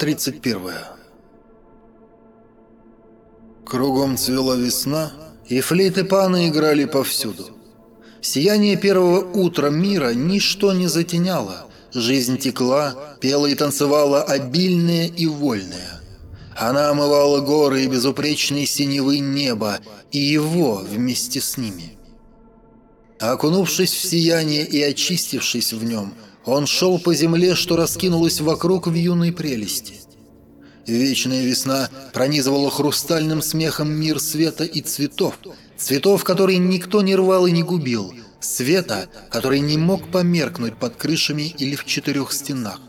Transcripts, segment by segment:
Глава 31 Кругом цвела весна, и флейты пана играли повсюду. Сияние первого утра мира ничто не затеняло. Жизнь текла, пела и танцевала обильная и вольная. Она омывала горы и безупречные синевы неба, и его вместе с ними. Окунувшись в сияние и очистившись в нем – он шел по земле, что раскинулась вокруг в юной прелести. Вечная весна пронизывала хрустальным смехом мир света и цветов, цветов, которые никто не рвал и не губил, света, который не мог померкнуть под крышами или в четырех стенах.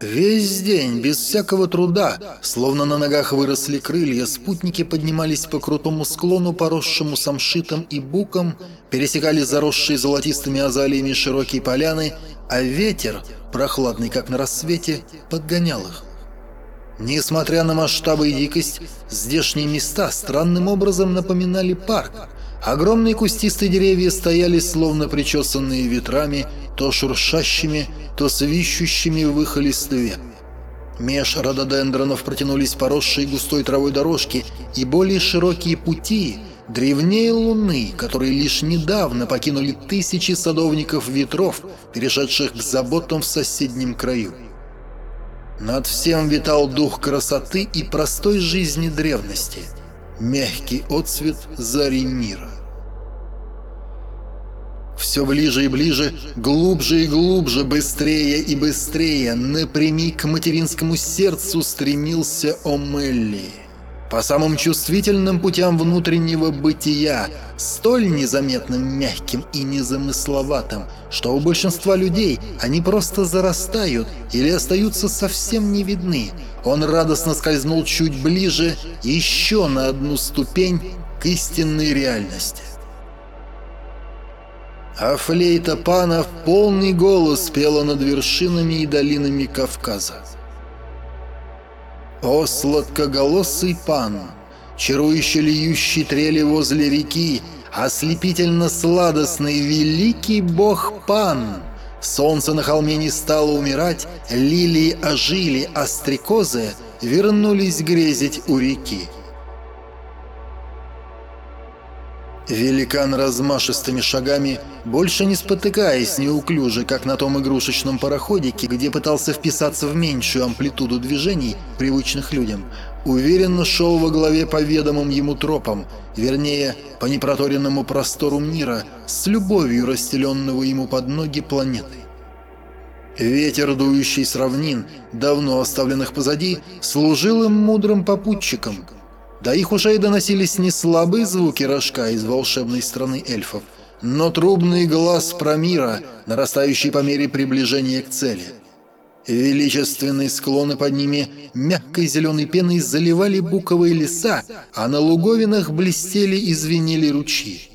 Весь день, без всякого труда, словно на ногах выросли крылья, спутники поднимались по крутому склону, поросшему самшитом и буком, пересекали заросшие золотистыми азалиями широкие поляны, а ветер, прохладный как на рассвете, подгонял их. Несмотря на масштабы и дикость, здешние места странным образом напоминали парк. Огромные кустистые деревья стояли, словно причесанные ветрами, то шуршащими, то свищущими в их листве. Меж рододендронов протянулись поросшие густой травой дорожки и более широкие пути, древнее луны, которые лишь недавно покинули тысячи садовников ветров, перешедших к заботам в соседнем краю. Над всем витал дух красоты и простой жизни древности, мягкий отцвет зари мира. Все ближе и ближе, глубже и глубже, быстрее и быстрее, напрямик к материнскому сердцу стремился Омелли. По самым чувствительным путям внутреннего бытия, столь незаметным, мягким и незамысловатым, что у большинства людей они просто зарастают или остаются совсем не видны. Он радостно скользнул чуть ближе, еще на одну ступень к истинной реальности а флейта пана в полный голос пела над вершинами и долинами Кавказа. О, сладкоголосый пан, чарующе льющий трели возле реки, ослепительно-сладостный великий бог пан! Солнце на холме не стало умирать, лилии ожили, а стрекозы вернулись грезить у реки. Великан размашистыми шагами, больше не спотыкаясь неуклюже, как на том игрушечном пароходике, где пытался вписаться в меньшую амплитуду движений, привычных людям, уверенно шел во главе по ведомым ему тропам, вернее, по непроторенному простору мира, с любовью расстеленного ему под ноги планеты. Ветер, дующий с равнин, давно оставленных позади, служил им мудрым попутчиком – до их ушей доносились не слабые звуки рожка из волшебной страны эльфов, но трубный глаз Промира, нарастающий по мере приближения к цели. Величественные склоны под ними мягкой зеленой пеной заливали буковые леса, а на луговинах блестели и звенели ручьи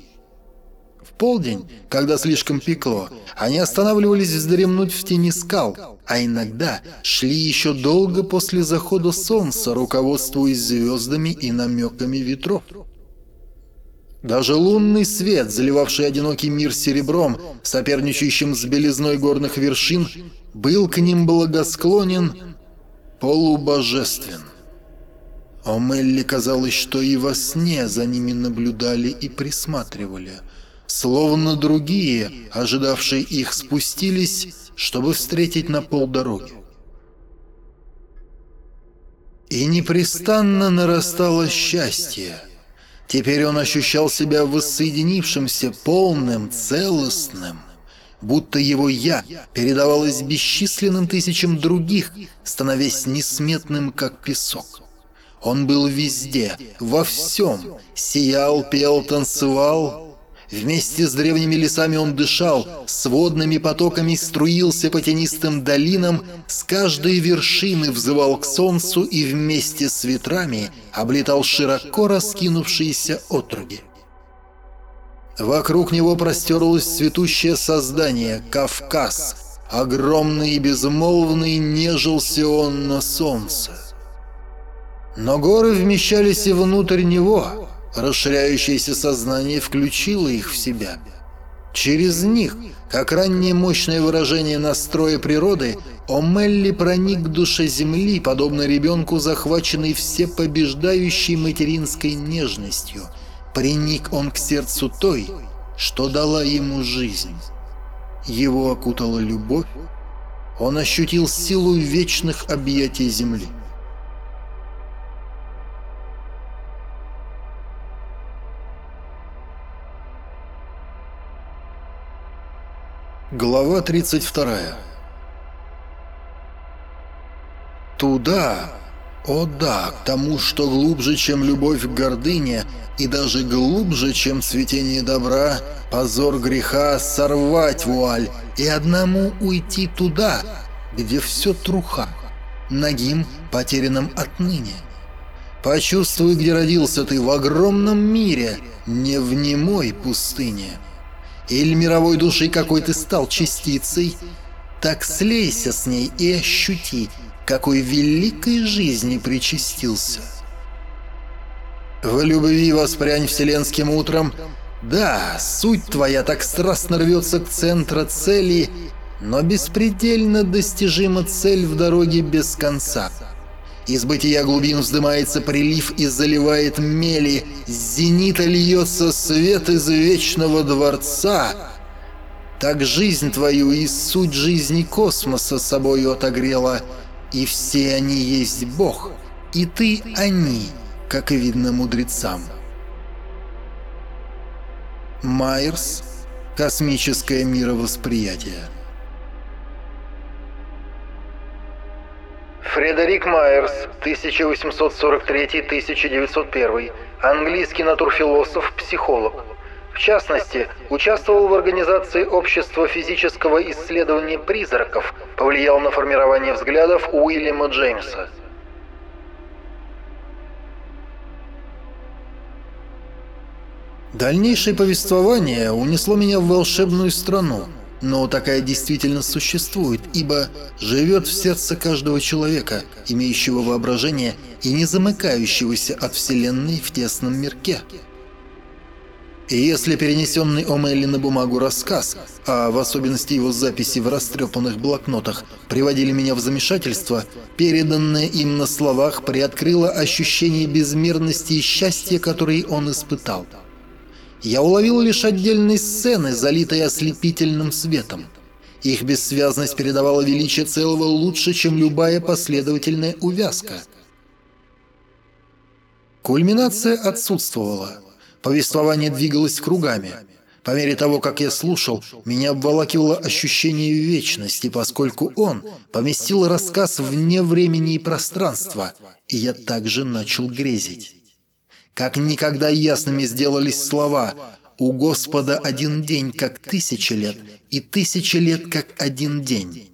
полдень, когда слишком пекло, они останавливались вздремнуть в тени скал, а иногда шли еще долго после захода солнца, руководствуясь звездами и намеками ветров. Даже лунный свет, заливавший одинокий мир серебром, соперничающим с белизной горных вершин, был к ним благосклонен, полубожествен. О Мелли казалось, что и во сне за ними наблюдали и присматривали – словно другие, ожидавшие их, спустились, чтобы встретить на полдороги. И непрестанно нарастало счастье. Теперь он ощущал себя воссоединившимся, полным, целостным, будто его «я» передавалось бесчисленным тысячам других, становясь несметным, как песок. Он был везде, во всем, сиял, пел, танцевал, Вместе с древними лесами он дышал, с водными потоками струился по тенистым долинам, с каждой вершины взывал к солнцу и вместе с ветрами облетал широко раскинувшиеся отруги. Вокруг него простерлось цветущее создание — Кавказ. Огромный и безмолвный нежился он на солнце. Но горы вмещались и внутрь него — Расширяющееся сознание включило их в себя. Через них, как раннее мощное выражение настроя природы, Омелли проник к душе земли, подобно ребенку, захваченный всепобеждающей материнской нежностью. Приник он к сердцу той, что дала ему жизнь. Его окутала любовь, он ощутил силу вечных объятий земли. Глава 32 Туда, о да, к тому, что глубже, чем любовь к гордыне, и даже глубже, чем цветение добра, позор греха, сорвать вуаль и одному уйти туда, где все труха, нагим, потерянным отныне. Почувствуй, где родился ты в огромном мире, не в немой пустыне. Или мировой души какой ты стал частицей, так слейся с ней и ощути, какой великой жизни причастился. В любви воспрянь вселенским утром, да, суть твоя так страстно рвется к центру цели, но беспредельно достижима цель в дороге без конца. Из бытия глубин вздымается прилив и заливает мели, с зенита льется свет из вечного дворца. Так жизнь твою и суть жизни космоса собою отогрела, и все они есть Бог, и ты они, как и видно мудрецам. Майерс. Космическое мировосприятие. Фредерик Майерс, 1843-1901, английский натурфилософ, психолог. В частности, участвовал в организации Общества физического исследования призраков, повлиял на формирование взглядов Уильяма Джеймса. Дальнейшее повествование унесло меня в волшебную страну, но такая действительно существует, ибо живет в сердце каждого человека, имеющего воображение и не замыкающегося от Вселенной в тесном мирке. И если перенесенный Омелли на бумагу рассказ, а в особенности его записи в растрепанных блокнотах, приводили меня в замешательство, переданное им на словах приоткрыло ощущение безмерности и счастья, которые он испытал – я уловил лишь отдельные сцены, залитые ослепительным светом. Их бессвязность передавала величие целого лучше, чем любая последовательная увязка. Кульминация отсутствовала. Повествование двигалось кругами. По мере того, как я слушал, меня обволакивало ощущение вечности, поскольку он поместил рассказ вне времени и пространства, и я также начал грезить. Как никогда ясными сделались слова «У Господа один день, как тысяча лет, и тысяча лет, как один день».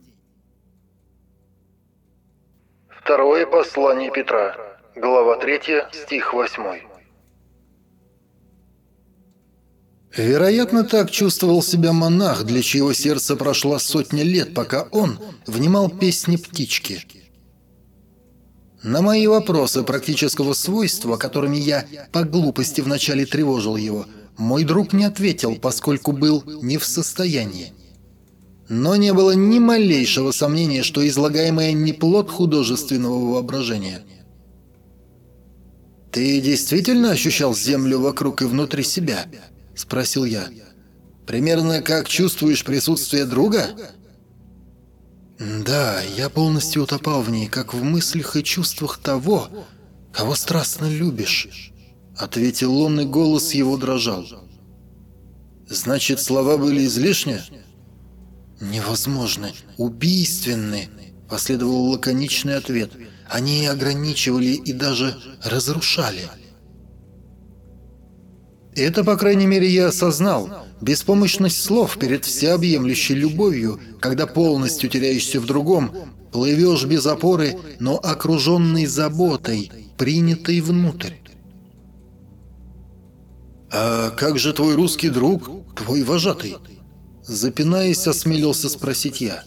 Второе послание Петра, глава 3, стих 8. Вероятно, так чувствовал себя монах, для чьего сердца прошла сотня лет, пока он внимал песни птички – на мои вопросы практического свойства, которыми я по глупости вначале тревожил его, мой друг не ответил, поскольку был не в состоянии. Но не было ни малейшего сомнения, что излагаемое не плод художественного воображения. «Ты действительно ощущал землю вокруг и внутри себя?» – спросил я. «Примерно как чувствуешь присутствие друга?» Да, я полностью утопал в ней, как в мыслях и чувствах того, кого страстно любишь, ответил он, и голос его дрожал. Значит, слова были излишни? Невозможно, убийственны, последовал лаконичный ответ. Они ограничивали и даже разрушали. Это, по крайней мере, я осознал. Беспомощность слов перед всеобъемлющей любовью, когда полностью теряешься в другом, плывешь без опоры, но окруженный заботой, принятой внутрь. «А как же твой русский друг, твой вожатый?» Запинаясь, осмелился спросить я.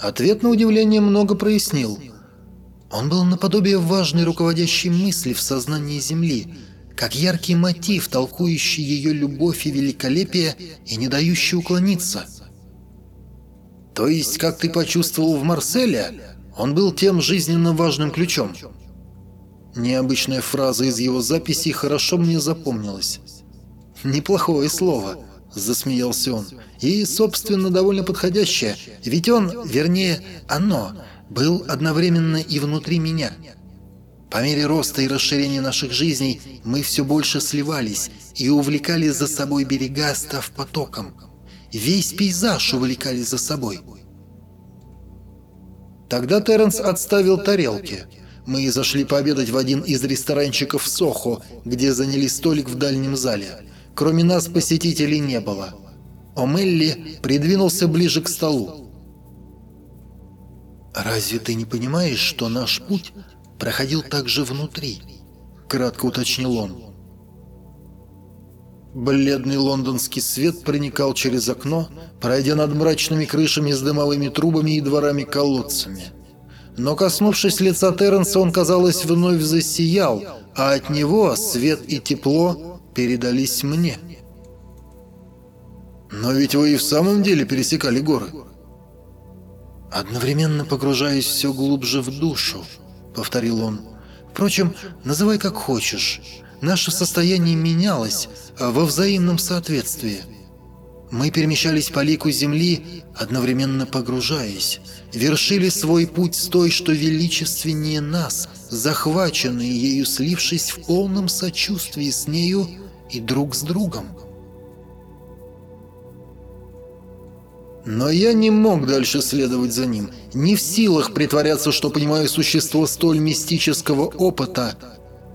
Ответ на удивление много прояснил. Он был наподобие важной руководящей мысли в сознании Земли – как яркий мотив, толкующий ее любовь и великолепие и не дающий уклониться. То есть, как ты почувствовал в Марселе, он был тем жизненно важным ключом. Необычная фраза из его записей хорошо мне запомнилась. «Неплохое слово», — засмеялся он. «И, собственно, довольно подходящее, ведь он, вернее, оно, был одновременно и внутри меня». По мере роста и расширения наших жизней мы все больше сливались и увлекали за собой берега, став потоком. Весь пейзаж увлекали за собой. Тогда Терренс отставил тарелки. Мы зашли пообедать в один из ресторанчиков в Сохо, где заняли столик в дальнем зале. Кроме нас посетителей не было. Омелли придвинулся ближе к столу. «Разве ты не понимаешь, что наш путь проходил также внутри?» — кратко уточнил он. Бледный лондонский свет проникал через окно, пройдя над мрачными крышами с дымовыми трубами и дворами-колодцами. Но, коснувшись лица Терренса, он, казалось, вновь засиял, а от него свет и тепло передались мне. «Но ведь вы и в самом деле пересекали горы?» «Одновременно погружаясь все глубже в душу», — повторил он. «Впрочем, называй как хочешь. Наше состояние менялось а во взаимном соответствии. Мы перемещались по лику земли, одновременно погружаясь, вершили свой путь с той, что величественнее нас, захваченные ею, слившись в полном сочувствии с нею и друг с другом. Но я не мог дальше следовать за ним, не в силах притворяться, что понимаю существо столь мистического опыта.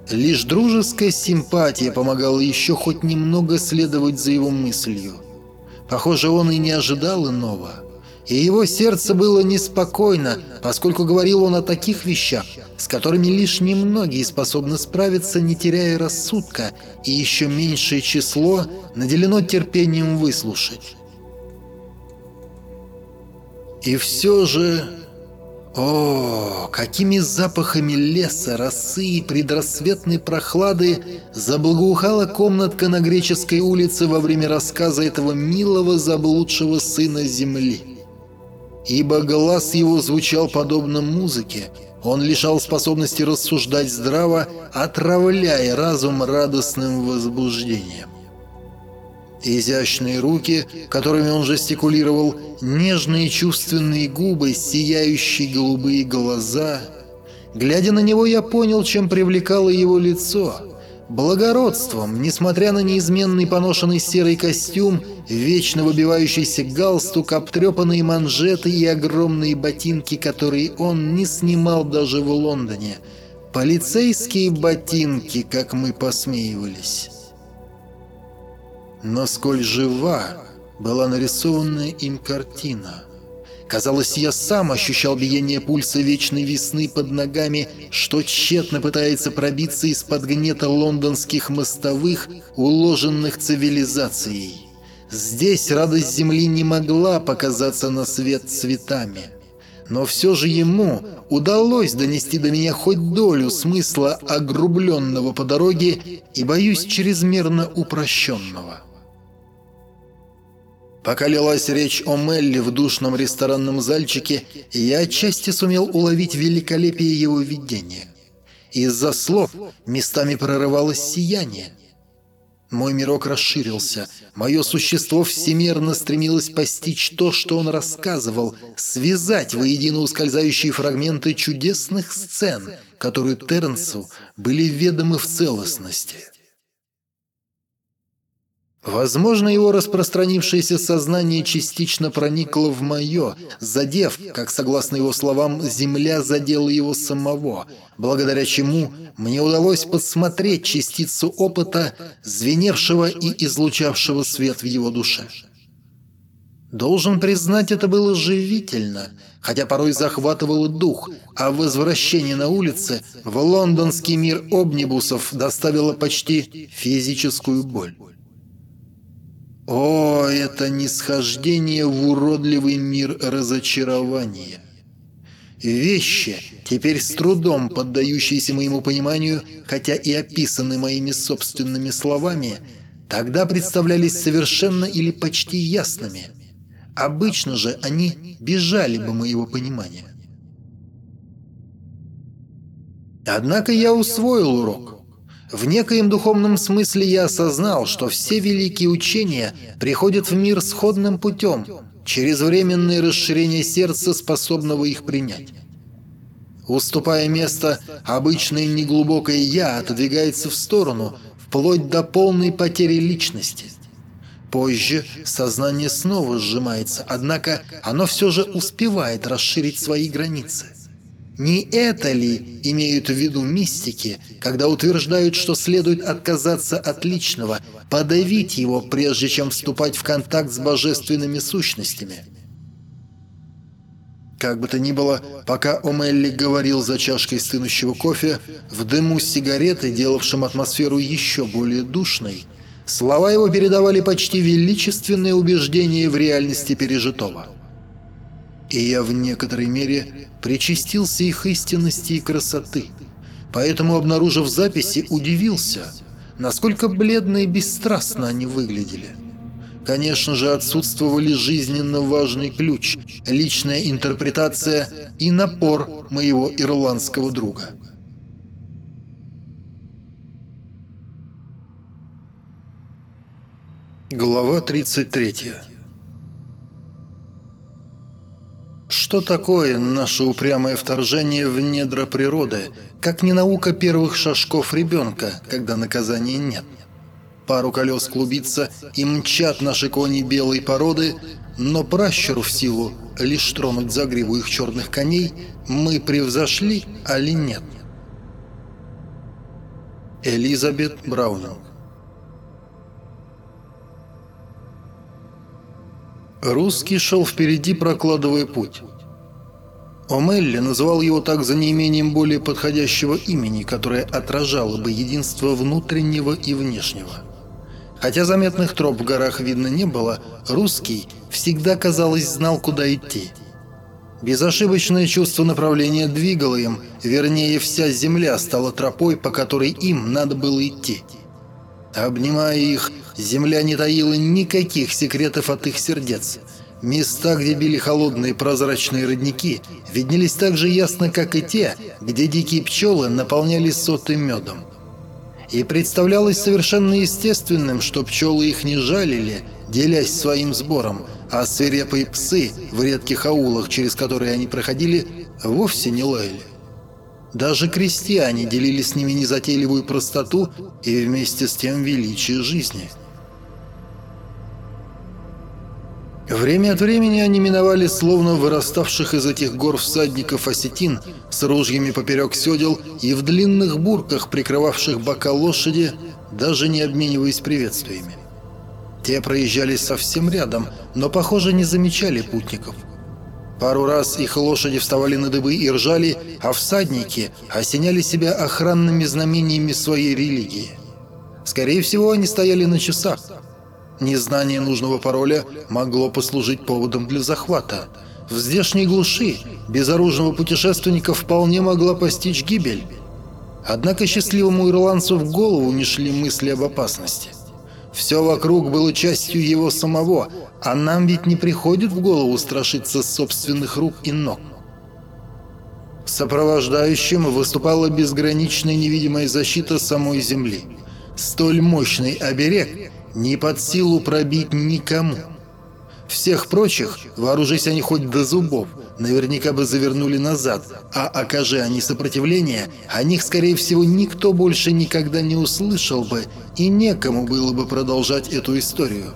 Лишь дружеская симпатия помогала еще хоть немного следовать за его мыслью. Похоже, он и не ожидал иного. И его сердце было неспокойно, поскольку говорил он о таких вещах, с которыми лишь немногие способны справиться, не теряя рассудка, и еще меньшее число наделено терпением выслушать. И все же... О, какими запахами леса, росы и предрассветной прохлады заблагоухала комнатка на Греческой улице во время рассказа этого милого заблудшего сына земли. Ибо глаз его звучал подобно музыке, он лишал способности рассуждать здраво, отравляя разум радостным возбуждением. Изящные руки, которыми он жестикулировал, нежные чувственные губы, сияющие голубые глаза. Глядя на него, я понял, чем привлекало его лицо. Благородством, несмотря на неизменный поношенный серый костюм, вечно выбивающийся галстук, обтрепанные манжеты и огромные ботинки, которые он не снимал даже в Лондоне. Полицейские ботинки, как мы посмеивались. Но сколь жива была нарисованная им картина. Казалось, я сам ощущал биение пульса вечной весны под ногами, что тщетно пытается пробиться из-под гнета лондонских мостовых, уложенных цивилизацией. Здесь радость земли не могла показаться на свет цветами. Но все же ему удалось донести до меня хоть долю смысла огрубленного по дороге и, боюсь, чрезмерно упрощенного. Пока лилась речь о Мелли в душном ресторанном зальчике, я отчасти сумел уловить великолепие его видения. Из-за слов местами прорывалось сияние. Мой мирок расширился, мое существо всемерно стремилось постичь то, что он рассказывал, связать воедино ускользающие фрагменты чудесных сцен, которые Тернсу были ведомы в целостности. Возможно, его распространившееся сознание частично проникло в мое, задев, как согласно его словам, земля задела его самого, благодаря чему мне удалось подсмотреть частицу опыта, звеневшего и излучавшего свет в его душе. Должен признать, это было живительно, хотя порой захватывало дух, а возвращение на улице в лондонский мир обнибусов доставило почти физическую боль. О, это нисхождение в уродливый мир разочарования. Вещи, теперь с трудом поддающиеся моему пониманию, хотя и описаны моими собственными словами, тогда представлялись совершенно или почти ясными. Обычно же они бежали бы моего понимания. Однако я усвоил урок. В некоем духовном смысле я осознал, что все великие учения приходят в мир сходным путем, через временное расширение сердца, способного их принять. Уступая место, обычное неглубокое «я» отодвигается в сторону, вплоть до полной потери личности. Позже сознание снова сжимается, однако оно все же успевает расширить свои границы. Не это ли имеют в виду мистики, когда утверждают, что следует отказаться от личного, подавить его, прежде чем вступать в контакт с божественными сущностями? Как бы то ни было, пока Омелли говорил за чашкой стынущего кофе, в дыму сигареты, делавшем атмосферу еще более душной, слова его передавали почти величественное убеждение в реальности пережитого. И я в некоторой мере причастился их истинности и красоты. Поэтому, обнаружив записи, удивился, насколько бледно и бесстрастно они выглядели. Конечно же, отсутствовали жизненно важный ключ, личная интерпретация и напор моего ирландского друга. Глава 33 Что такое наше упрямое вторжение в недра природы, как не наука первых шажков ребенка, когда наказания нет? Пару колес клубится и мчат наши кони белой породы, но пращуру в силу лишь тронуть за гриву их черных коней мы превзошли, а ли нет? Элизабет Браунинг Русский шел впереди, прокладывая путь. Омелли называл его так за неимением более подходящего имени, которое отражало бы единство внутреннего и внешнего. Хотя заметных троп в горах видно не было, русский всегда, казалось, знал, куда идти. Безошибочное чувство направления двигало им, вернее, вся земля стала тропой, по которой им надо было идти. Обнимая их, земля не таила никаких секретов от их сердец. Места, где били холодные прозрачные родники, виднелись так же ясно, как и те, где дикие пчелы наполняли соты медом. И представлялось совершенно естественным, что пчелы их не жалили, делясь своим сбором, а свирепые псы в редких аулах, через которые они проходили, вовсе не лаяли. Даже крестьяне делили с ними незатейливую простоту и вместе с тем величие жизни – Время от времени они миновали словно выраставших из этих гор всадников осетин с ружьями поперек седел и в длинных бурках, прикрывавших бока лошади, даже не обмениваясь приветствиями. Те проезжали совсем рядом, но, похоже, не замечали путников. Пару раз их лошади вставали на дыбы и ржали, а всадники осеняли себя охранными знамениями своей религии. Скорее всего, они стояли на часах – Незнание нужного пароля могло послужить поводом для захвата. В здешней глуши безоружного путешественника вполне могла постичь гибель. Однако счастливому ирландцу в голову не шли мысли об опасности. Все вокруг было частью его самого, а нам ведь не приходит в голову страшиться собственных рук и ног. Сопровождающим выступала безграничная невидимая защита самой Земли. Столь мощный оберег не под силу пробить никому. Всех прочих, вооружись они хоть до зубов, наверняка бы завернули назад, а окажи они сопротивление, о них, скорее всего, никто больше никогда не услышал бы, и некому было бы продолжать эту историю.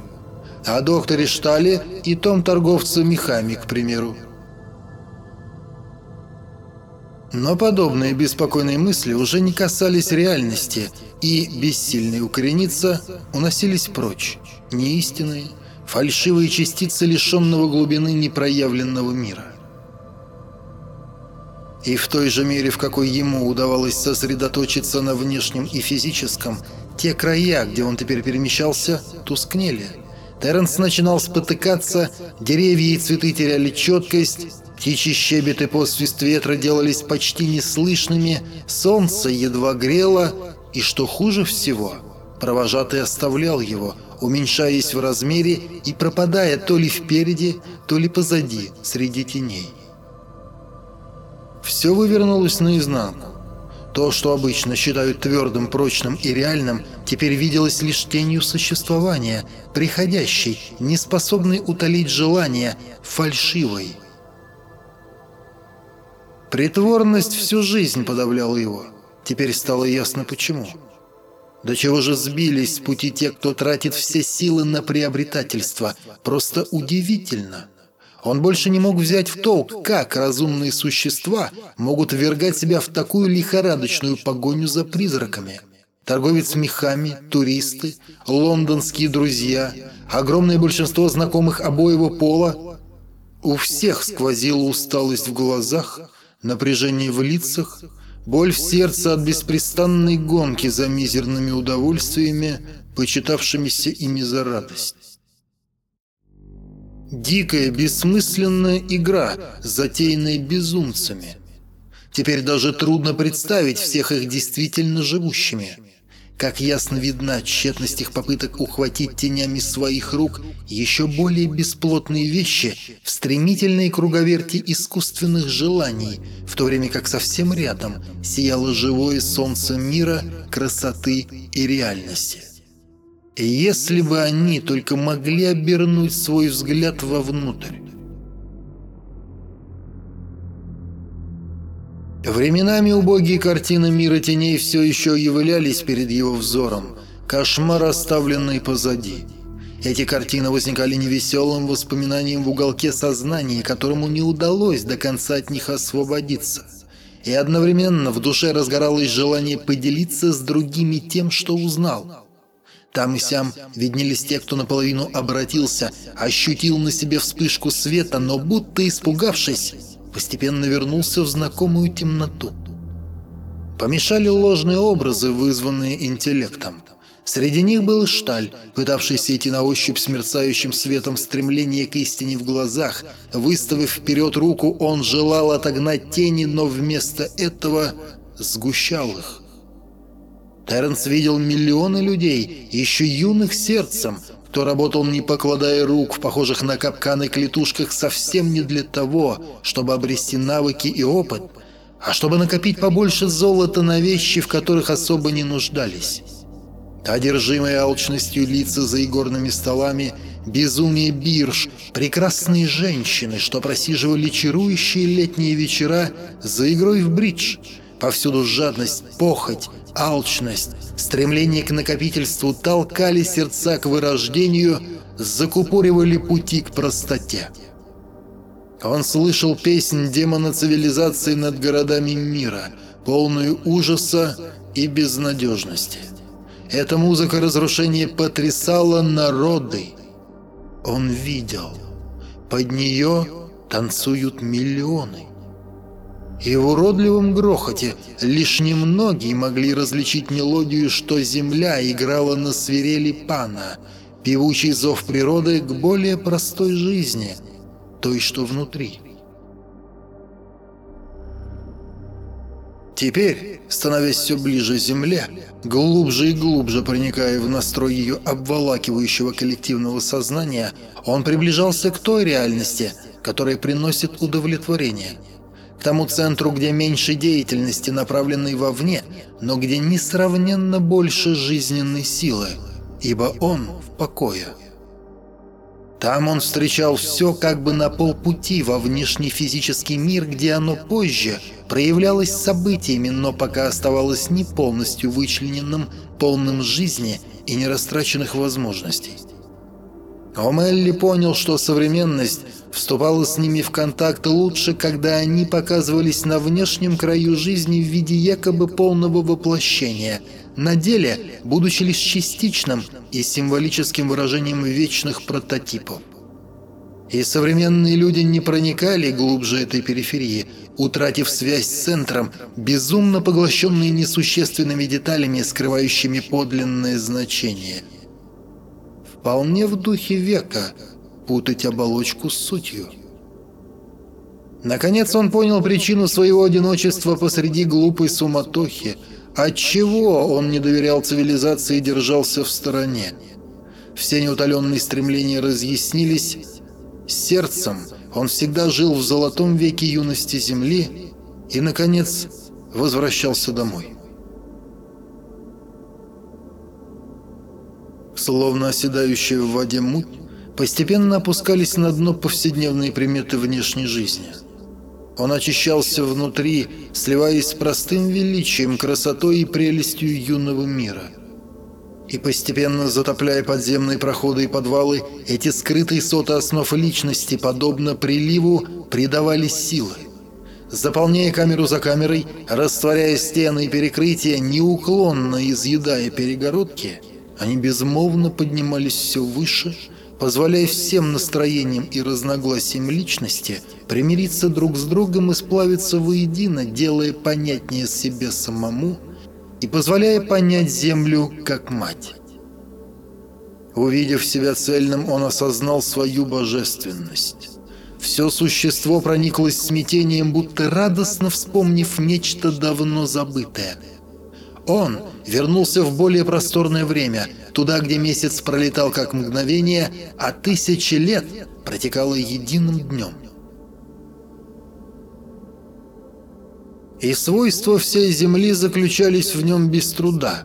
О докторе Штале и том торговце мехами, к примеру. Но подобные беспокойные мысли уже не касались реальности и, бессильные укорениться, уносились прочь, неистинные, фальшивые частицы лишенного глубины непроявленного мира. И в той же мере, в какой ему удавалось сосредоточиться на внешнем и физическом, те края, где он теперь перемещался, тускнели. Терренс начинал спотыкаться, деревья и цветы теряли четкость, Птичий щебет и посвист ветра делались почти неслышными, солнце едва грело, и что хуже всего, провожатый оставлял его, уменьшаясь в размере и пропадая то ли впереди, то ли позади, среди теней. Все вывернулось наизнанку. То, что обычно считают твердым, прочным и реальным, теперь виделось лишь тенью существования, приходящей, неспособной утолить желание, фальшивой. Притворность всю жизнь подавляла его. Теперь стало ясно почему. До чего же сбились с пути те, кто тратит все силы на приобретательство. Просто удивительно. Он больше не мог взять в толк, как разумные существа могут ввергать себя в такую лихорадочную погоню за призраками. Торговец мехами, туристы, лондонские друзья, огромное большинство знакомых обоего пола. У всех сквозила усталость в глазах, напряжение в лицах, боль в сердце от беспрестанной гонки за мизерными удовольствиями, почитавшимися ими за радость. Дикая, бессмысленная игра, затеянная безумцами. Теперь даже трудно представить всех их действительно живущими. Как ясно видна тщетность их попыток ухватить тенями своих рук еще более бесплотные вещи в стремительной круговерти искусственных желаний, в то время как совсем рядом сияло живое солнце мира, красоты и реальности. Если бы они только могли обернуть свой взгляд вовнутрь. Временами убогие картины мира теней все еще являлись перед его взором, кошмар, оставленный позади. Эти картины возникали невеселым воспоминанием в уголке сознания, которому не удалось до конца от них освободиться. И одновременно в душе разгоралось желание поделиться с другими тем, что узнал – там и сям виднелись те, кто наполовину обратился, ощутил на себе вспышку света, но будто испугавшись, постепенно вернулся в знакомую темноту. Помешали ложные образы, вызванные интеллектом. Среди них был Шталь, пытавшийся идти на ощупь с светом стремление к истине в глазах. Выставив вперед руку, он желал отогнать тени, но вместо этого сгущал их. Терренс видел миллионы людей, еще юных сердцем, кто работал не покладая рук в похожих на капканы клетушках совсем не для того, чтобы обрести навыки и опыт, а чтобы накопить побольше золота на вещи, в которых особо не нуждались. Одержимые алчностью лица за игорными столами, безумие бирж, прекрасные женщины, что просиживали чарующие летние вечера за игрой в бридж, повсюду жадность, похоть, алчность, стремление к накопительству толкали сердца к вырождению, закупоривали пути к простоте. Он слышал песнь демона цивилизации над городами мира, полную ужаса и безнадежности. Эта музыка разрушения потрясала народы. Он видел. Под нее танцуют миллионы и в уродливом грохоте лишь немногие могли различить мелодию, что земля играла на свирели пана, певучий зов природы к более простой жизни, той, что внутри. Теперь, становясь все ближе к земле, глубже и глубже проникая в настрой ее обволакивающего коллективного сознания, он приближался к той реальности, которая приносит удовлетворение – к тому центру, где меньше деятельности, направленной вовне, но где несравненно больше жизненной силы, ибо он в покое. Там он встречал все как бы на полпути во внешний физический мир, где оно позже проявлялось событиями, но пока оставалось не полностью вычлененным, полным жизни и нерастраченных возможностей. Омелли понял, что современность вступала с ними в контакт лучше, когда они показывались на внешнем краю жизни в виде якобы полного воплощения, на деле, будучи лишь частичным и символическим выражением вечных прототипов. И современные люди не проникали глубже этой периферии, утратив связь с центром, безумно поглощенные несущественными деталями, скрывающими подлинное значение – вполне в духе века путать оболочку с сутью. Наконец он понял причину своего одиночества посреди глупой суматохи. Отчего он не доверял цивилизации и держался в стороне? Все неутоленные стремления разъяснились. Сердцем он всегда жил в золотом веке юности Земли и, наконец, возвращался домой. Словно оседающая в воде муть, постепенно опускались на дно повседневные приметы внешней жизни. Он очищался внутри, сливаясь с простым величием, красотой и прелестью юного мира. И постепенно затопляя подземные проходы и подвалы, эти скрытые соты основ личности, подобно приливу, придавали силы. Заполняя камеру за камерой, растворяя стены и перекрытия, неуклонно изъедая перегородки, они безмолвно поднимались все выше, позволяя всем настроениям и разногласиям личности примириться друг с другом и сплавиться воедино, делая понятнее себе самому и позволяя понять Землю как мать. Увидев себя цельным, он осознал свою божественность. Все существо прониклось смятением, будто радостно вспомнив нечто давно забытое. Он вернулся в более просторное время, туда, где месяц пролетал как мгновение, а тысячи лет протекало единым днем. И свойства всей Земли заключались в нем без труда.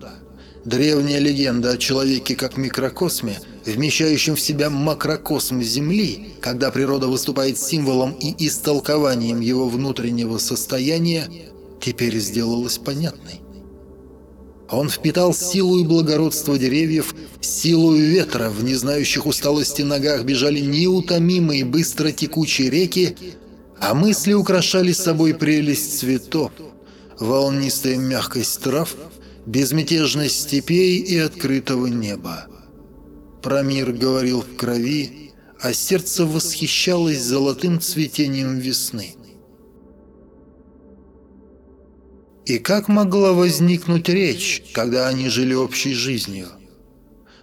Древняя легенда о человеке как микрокосме – вмещающим в себя макрокосм Земли, когда природа выступает символом и истолкованием его внутреннего состояния, теперь сделалась понятной. Он впитал силу и благородство деревьев, силу ветра, в незнающих усталости ногах бежали неутомимые быстро текучие реки, а мысли украшали собой прелесть цветов, волнистая мягкость трав, безмятежность степей и открытого неба. Промир говорил в крови, а сердце восхищалось золотым цветением весны. И как могла возникнуть речь, когда они жили общей жизнью?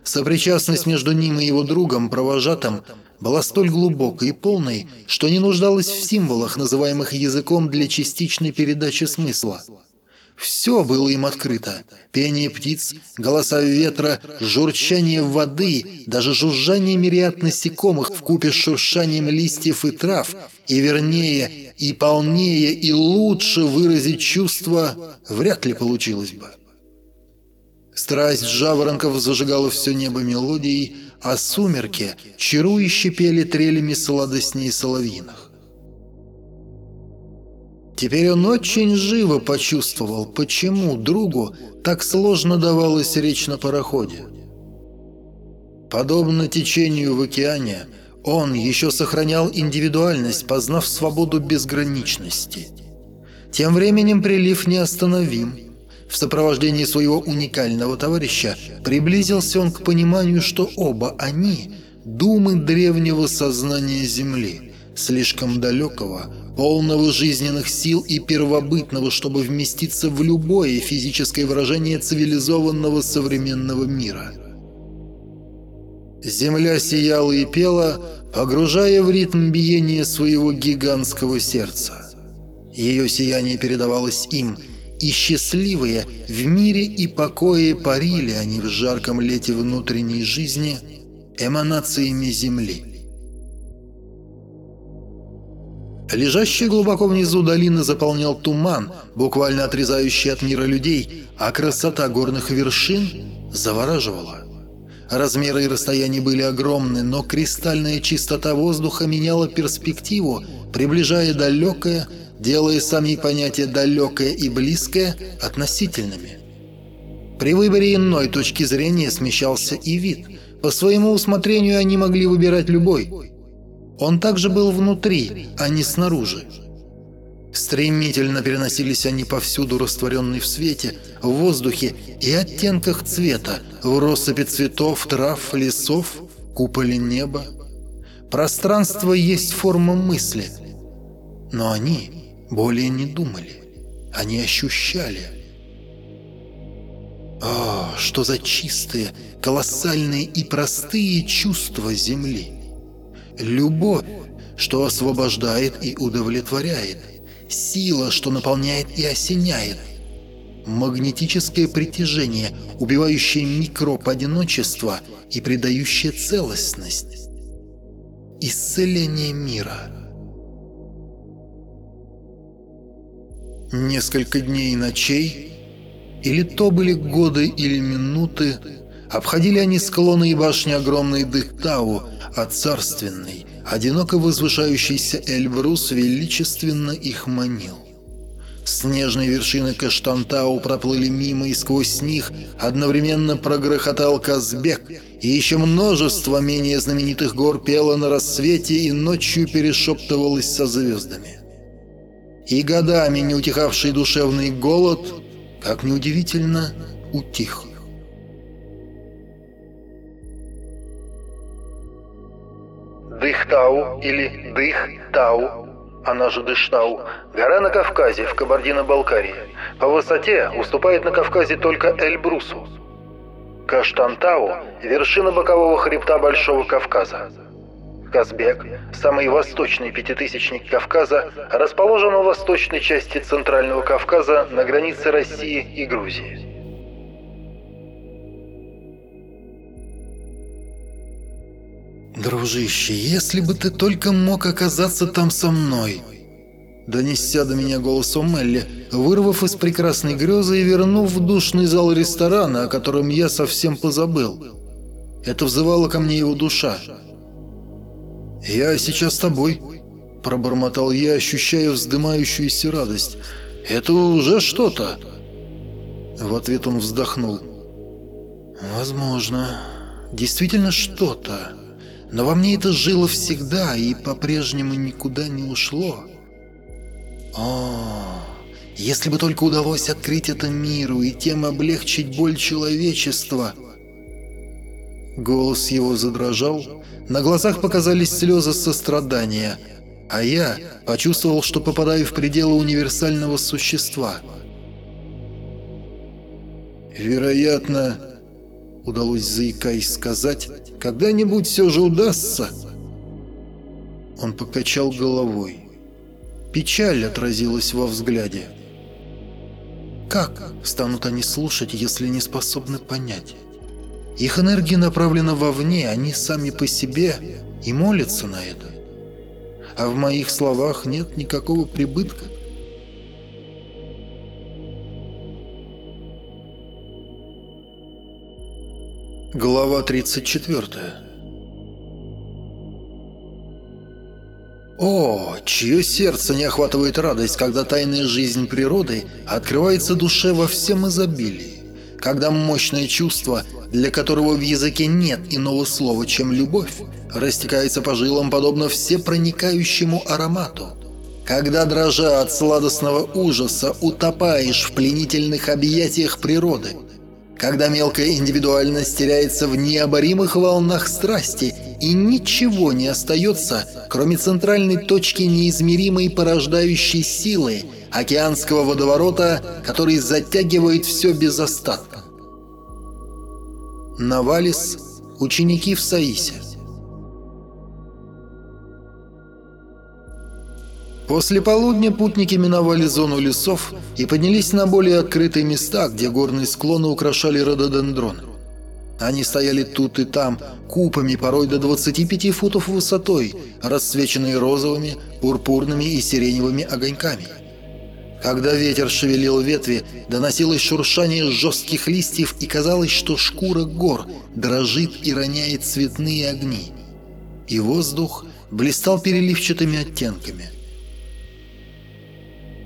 Сопричастность между ним и его другом, провожатым, была столь глубокой и полной, что не нуждалась в символах, называемых языком для частичной передачи смысла – все было им открыто. Пение птиц, голоса ветра, журчание воды, даже жужжание мириад насекомых в купе с шуршанием листьев и трав. И вернее, и полнее, и лучше выразить чувства вряд ли получилось бы. Страсть жаворонков зажигала все небо мелодией, а сумерки чарующе пели трелями сладостней соловьиных. Теперь он очень живо почувствовал, почему другу так сложно давалась речь на пароходе. Подобно течению в океане, он еще сохранял индивидуальность, познав свободу безграничности. Тем временем прилив неостановим. В сопровождении своего уникального товарища приблизился он к пониманию, что оба они – думы древнего сознания Земли, слишком далекого, полного жизненных сил и первобытного, чтобы вместиться в любое физическое выражение цивилизованного современного мира. Земля сияла и пела, погружая в ритм биения своего гигантского сердца. Ее сияние передавалось им, и счастливые в мире и покое парили они в жарком лете внутренней жизни эманациями Земли. Лежащий глубоко внизу долины заполнял туман, буквально отрезающий от мира людей, а красота горных вершин завораживала. Размеры и расстояния были огромны, но кристальная чистота воздуха меняла перспективу, приближая далекое, делая сами понятия «далекое» и «близкое» относительными. При выборе иной точки зрения смещался и вид. По своему усмотрению они могли выбирать любой – он также был внутри, а не снаружи. Стремительно переносились они повсюду, растворенные в свете, в воздухе и оттенках цвета, в россыпи цветов, трав, лесов, куполе неба. Пространство есть форма мысли, но они более не думали, они ощущали. О, что за чистые, колоссальные и простые чувства Земли! Любовь что освобождает и удовлетворяет, сила, что наполняет и осеняет, магнетическое притяжение, убивающее микроб одиночества и придающее целостность, исцеление мира. Несколько дней и ночей, или то были годы или минуты, обходили они склоны и башни огромной Дыктау, а царственный, одиноко возвышающийся Эльбрус величественно их манил. Снежные вершины Каштантау проплыли мимо, и сквозь них одновременно прогрохотал Казбек, и еще множество менее знаменитых гор пело на рассвете и ночью перешептывалось со звездами. И годами неутихавший душевный голод, как неудивительно, утих. Дыхтау или Дыхтау, она же Дыштау, гора на Кавказе, в Кабардино-Балкарии. По высоте уступает на Кавказе только Эльбрусу. Каштантау – вершина бокового хребта Большого Кавказа. Казбек, самый восточный пятитысячник Кавказа, расположен в восточной части Центрального Кавказа на границе России и Грузии. «Дружище, если бы ты только мог оказаться там со мной!» Донесся до меня голосом Мелли, вырвав из прекрасной грезы и вернув в душный зал ресторана, о котором я совсем позабыл. Это взывала ко мне его душа. «Я сейчас с тобой», – пробормотал я, ощущая вздымающуюся радость. «Это уже что-то». В ответ он вздохнул. «Возможно. Действительно что-то. Но во мне это жило всегда и по-прежнему никуда не ушло. О, если бы только удалось открыть это миру и тем облегчить боль человечества». Голос его задрожал, на глазах показались слезы сострадания, а я почувствовал, что попадаю в пределы универсального существа. Вероятно, удалось заикаясь сказать, когда-нибудь все же удастся. Он покачал головой. Печаль отразилась во взгляде. Как станут они слушать, если не способны понять? Их энергия направлена вовне, они сами по себе и молятся на это. А в моих словах нет никакого прибытка. Глава 34 О, чье сердце не охватывает радость, когда тайная жизнь природы открывается душе во всем изобилии, когда мощное чувство для которого в языке нет иного слова, чем «любовь», растекается по жилам подобно всепроникающему аромату. Когда, дрожа от сладостного ужаса, утопаешь в пленительных объятиях природы, когда мелкая индивидуальность теряется в необоримых волнах страсти и ничего не остается, кроме центральной точки неизмеримой порождающей силы, океанского водоворота, который затягивает все без остатка. Навалис, ученики в Саисе. После полудня путники миновали зону лесов и поднялись на более открытые места, где горные склоны украшали рододендроны. Они стояли тут и там, купами порой до 25 футов высотой, расцвеченные розовыми, пурпурными и сиреневыми огоньками. Когда ветер шевелил ветви, доносилось шуршание жестких листьев и казалось, что шкура гор дрожит и роняет цветные огни. И воздух блистал переливчатыми оттенками.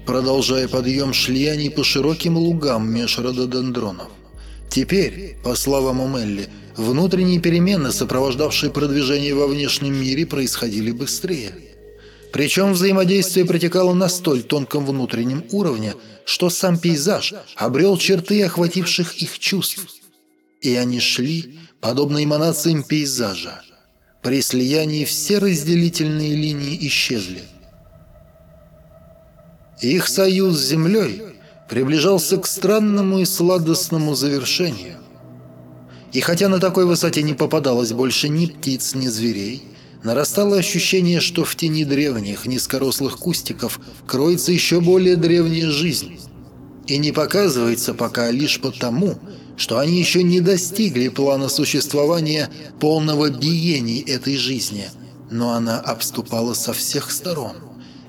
Продолжая подъем, шли они по широким лугам меж рододендронов. Теперь, по словам Умелли, внутренние перемены, сопровождавшие продвижение во внешнем мире, происходили быстрее. Причем взаимодействие протекало на столь тонком внутреннем уровне, что сам пейзаж обрел черты охвативших их чувств. И они шли, подобно эманациям пейзажа. При слиянии все разделительные линии исчезли. Их союз с землей приближался к странному и сладостному завершению. И хотя на такой высоте не попадалось больше ни птиц, ни зверей, нарастало ощущение, что в тени древних низкорослых кустиков кроется еще более древняя жизнь. И не показывается пока лишь потому, что они еще не достигли плана существования полного биений этой жизни, но она обступала со всех сторон,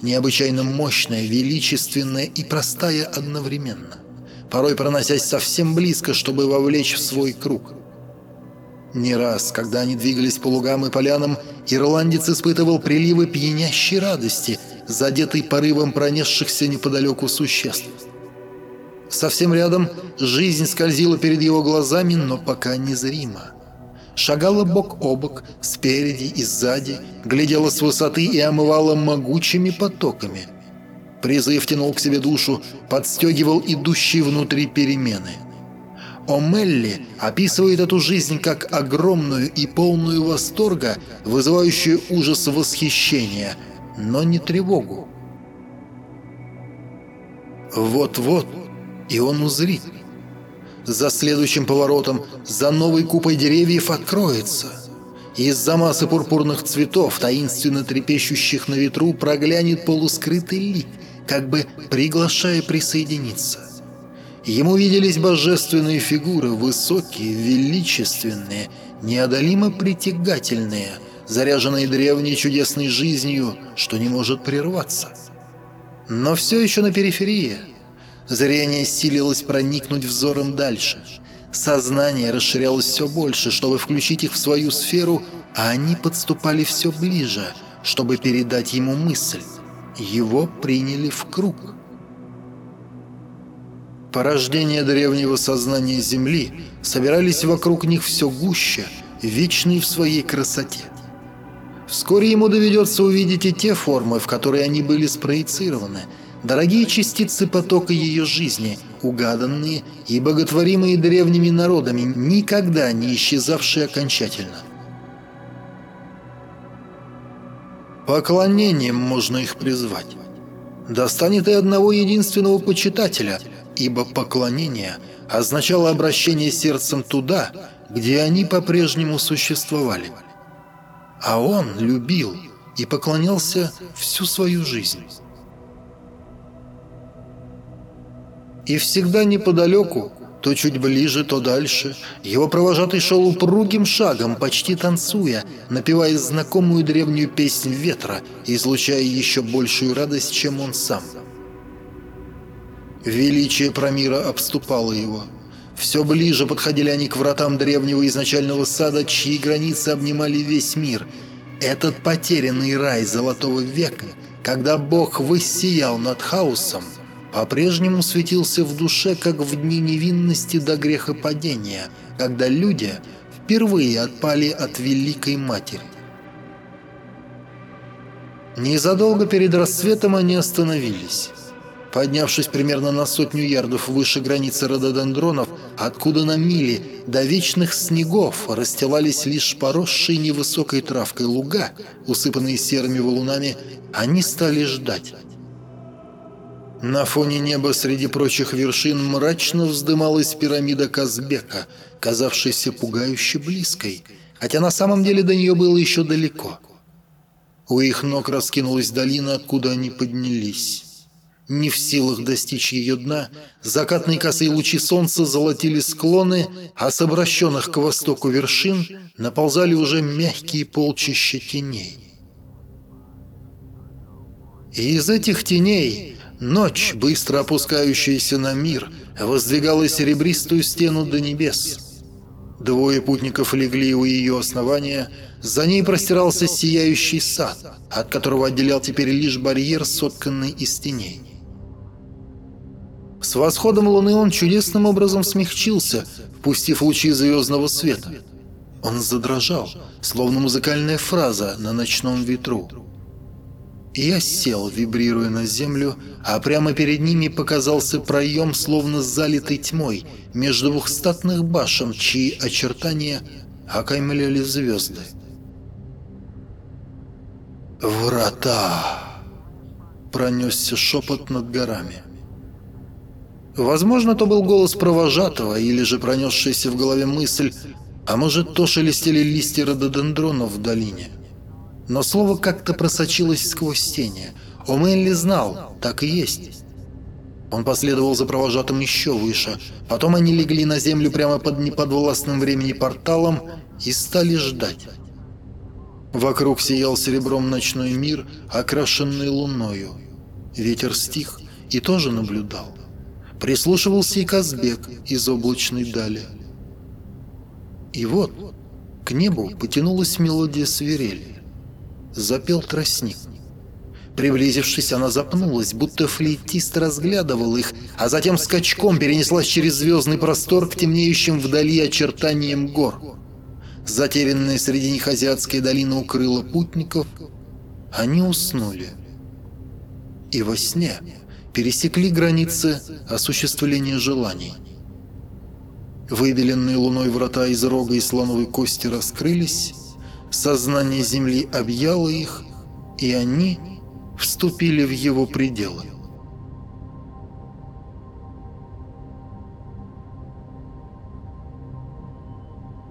необычайно мощная, величественная и простая одновременно, порой проносясь совсем близко, чтобы вовлечь в свой круг. Не раз, когда они двигались по лугам и полянам, ирландец испытывал приливы пьянящей радости, задетый порывом пронесшихся неподалеку существ – Совсем рядом жизнь скользила перед его глазами, но пока незримо. Шагала бок о бок, спереди и сзади, глядела с высоты и омывала могучими потоками. Призыв тянул к себе душу, подстегивал идущие внутри перемены. О'Мелли описывает эту жизнь как огромную и полную восторга, вызывающую ужас восхищения, но не тревогу. Вот-вот и он узрит. За следующим поворотом, за новой купой деревьев откроется. Из-за массы пурпурных цветов, таинственно трепещущих на ветру, проглянет полускрытый лик, как бы приглашая присоединиться. Ему виделись божественные фигуры, высокие, величественные, неодолимо притягательные, заряженные древней чудесной жизнью, что не может прерваться. Но все еще на периферии – Зрение силилось проникнуть взором дальше. Сознание расширялось все больше, чтобы включить их в свою сферу, а они подступали все ближе, чтобы передать ему мысль. Его приняли в круг. Порождения древнего сознания Земли собирались вокруг них все гуще, вечные в своей красоте. Вскоре ему доведется увидеть и те формы, в которые они были спроецированы – дорогие частицы потока ее жизни, угаданные и боготворимые древними народами, никогда не исчезавшие окончательно. Поклонением можно их призвать. Достанет и одного единственного почитателя, ибо поклонение означало обращение сердцем туда, где они по-прежнему существовали. А он любил и поклонялся всю свою жизнь. И всегда неподалеку, то чуть ближе, то дальше, его провожатый шел упругим шагом, почти танцуя, напевая знакомую древнюю песнь ветра, излучая еще большую радость, чем он сам. Величие Промира обступало его. Все ближе подходили они к вратам древнего изначального сада, чьи границы обнимали весь мир. Этот потерянный рай Золотого века, когда Бог воссиял над хаосом – по-прежнему светился в душе, как в дни невинности до грехопадения, когда люди впервые отпали от Великой Матери. Незадолго перед рассветом они остановились. Поднявшись примерно на сотню ярдов выше границы рододендронов, откуда на мили до вечных снегов расстилались лишь поросшие невысокой травкой луга, усыпанные серыми валунами, они стали ждать. На фоне неба среди прочих вершин мрачно вздымалась пирамида Казбека, казавшаяся пугающе близкой, хотя на самом деле до нее было еще далеко. У их ног раскинулась долина, откуда они поднялись. Не в силах достичь ее дна, закатные косые лучи солнца золотили склоны, а с обращенных к востоку вершин наползали уже мягкие полчища теней. И из этих теней Ночь, быстро опускающаяся на мир, воздвигала серебристую стену до небес. Двое путников легли у ее основания, за ней простирался сияющий сад, от которого отделял теперь лишь барьер, сотканный из теней. С восходом луны он чудесным образом смягчился, впустив лучи звездного света. Он задрожал, словно музыкальная фраза на ночном ветру. Я сел, вибрируя на землю, а прямо перед ними показался проем, словно залитый тьмой, между двух статных башен, чьи очертания окаймляли звезды. «Врата!» — пронесся шепот над горами. Возможно, то был голос провожатого, или же пронесшаяся в голове мысль, а может, то шелестели листья рододендронов в долине. Но слово как-то просочилось сквозь тени. Омелли знал, так и есть. Он последовал за провожатым еще выше. Потом они легли на землю прямо под неподвластным времени порталом и стали ждать. Вокруг сиял серебром ночной мир, окрашенный луною. Ветер стих и тоже наблюдал. Прислушивался и Казбек из облачной дали. И вот к небу потянулась мелодия свирели. Запел тростник. Приблизившись, она запнулась, будто флейтист разглядывал их, а затем скачком перенеслась через звездный простор к темнеющим вдали очертаниям гор. Затерянная среди них азиатская долина укрыла путников, они уснули. И во сне пересекли границы осуществления желаний. Выбеленные луной врата из рога и слоновой кости раскрылись, сознание Земли объяло их, и они вступили в его пределы.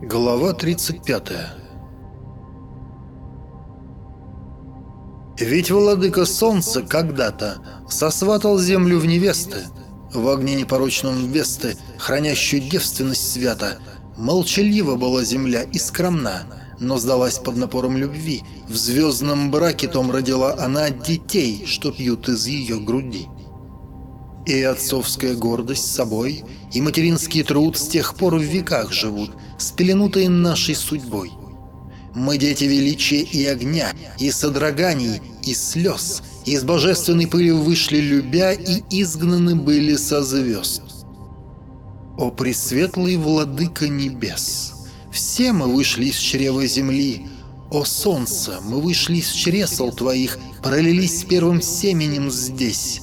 Глава 35 Ведь владыка солнца когда-то сосватал землю в невесты, в огне непорочном Весты, хранящую девственность свята, молчалива была земля и скромна, но сдалась под напором любви. В звездном браке том родила она детей, что пьют из ее груди. И отцовская гордость собой, и материнский труд с тех пор в веках живут, спеленутые нашей судьбой. Мы дети величия и огня, и содроганий, и слез, из божественной пыли вышли любя и изгнаны были со звезд. О пресветлый владыка небес! Все мы вышли из чрева земли. О солнце, мы вышли из чресл твоих, пролились первым семенем здесь.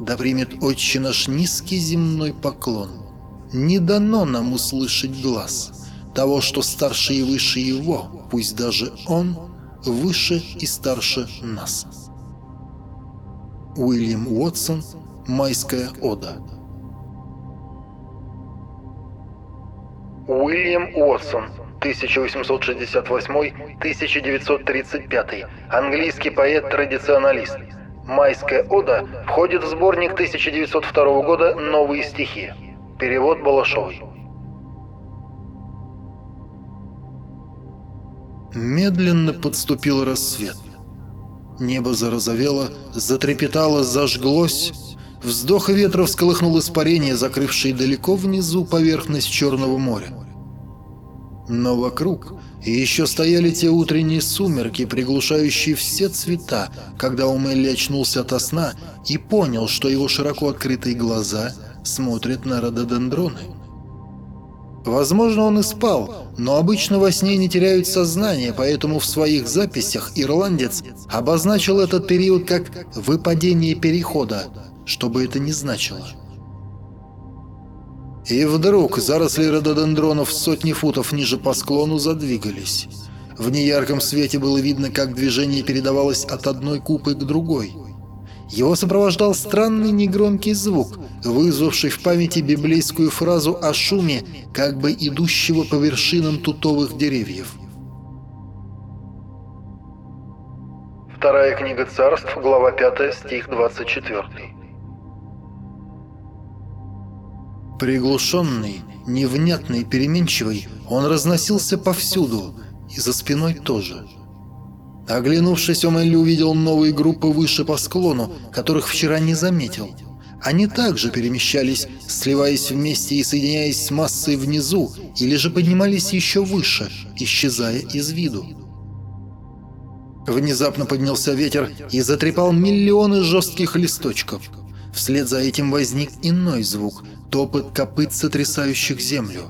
Да примет отче наш низкий земной поклон. Не дано нам услышать глаз того, что старше и выше его, пусть даже он выше и старше нас. Уильям Уотсон «Майская ода» Уильям Уотсон, 1868-1935, английский поэт-традиционалист. «Майская ода» входит в сборник 1902 года «Новые стихи». Перевод Балашовой. Медленно подступил рассвет. Небо зарозовело, затрепетало, зажглось, Вздох ветра всколыхнул испарение, закрывшее далеко внизу поверхность Черного моря. Но вокруг еще стояли те утренние сумерки, приглушающие все цвета, когда Умелли очнулся ото сна и понял, что его широко открытые глаза смотрят на рододендроны. Возможно, он и спал, но обычно во сне не теряют сознание, поэтому в своих записях ирландец обозначил этот период как «выпадение перехода», что бы это ни значило. И вдруг заросли рододендронов сотни футов ниже по склону задвигались. В неярком свете было видно, как движение передавалось от одной купы к другой. Его сопровождал странный негромкий звук, вызвавший в памяти библейскую фразу о шуме, как бы идущего по вершинам тутовых деревьев. Вторая книга царств, глава 5, стих 24. Приглушенный, невнятный, переменчивый, он разносился повсюду, и за спиной тоже. Оглянувшись, Омелли увидел новые группы выше по склону, которых вчера не заметил. Они также перемещались, сливаясь вместе и соединяясь с массой внизу, или же поднимались еще выше, исчезая из виду. Внезапно поднялся ветер и затрепал миллионы жестких листочков. Вслед за этим возник иной звук, топот копыт, сотрясающих землю.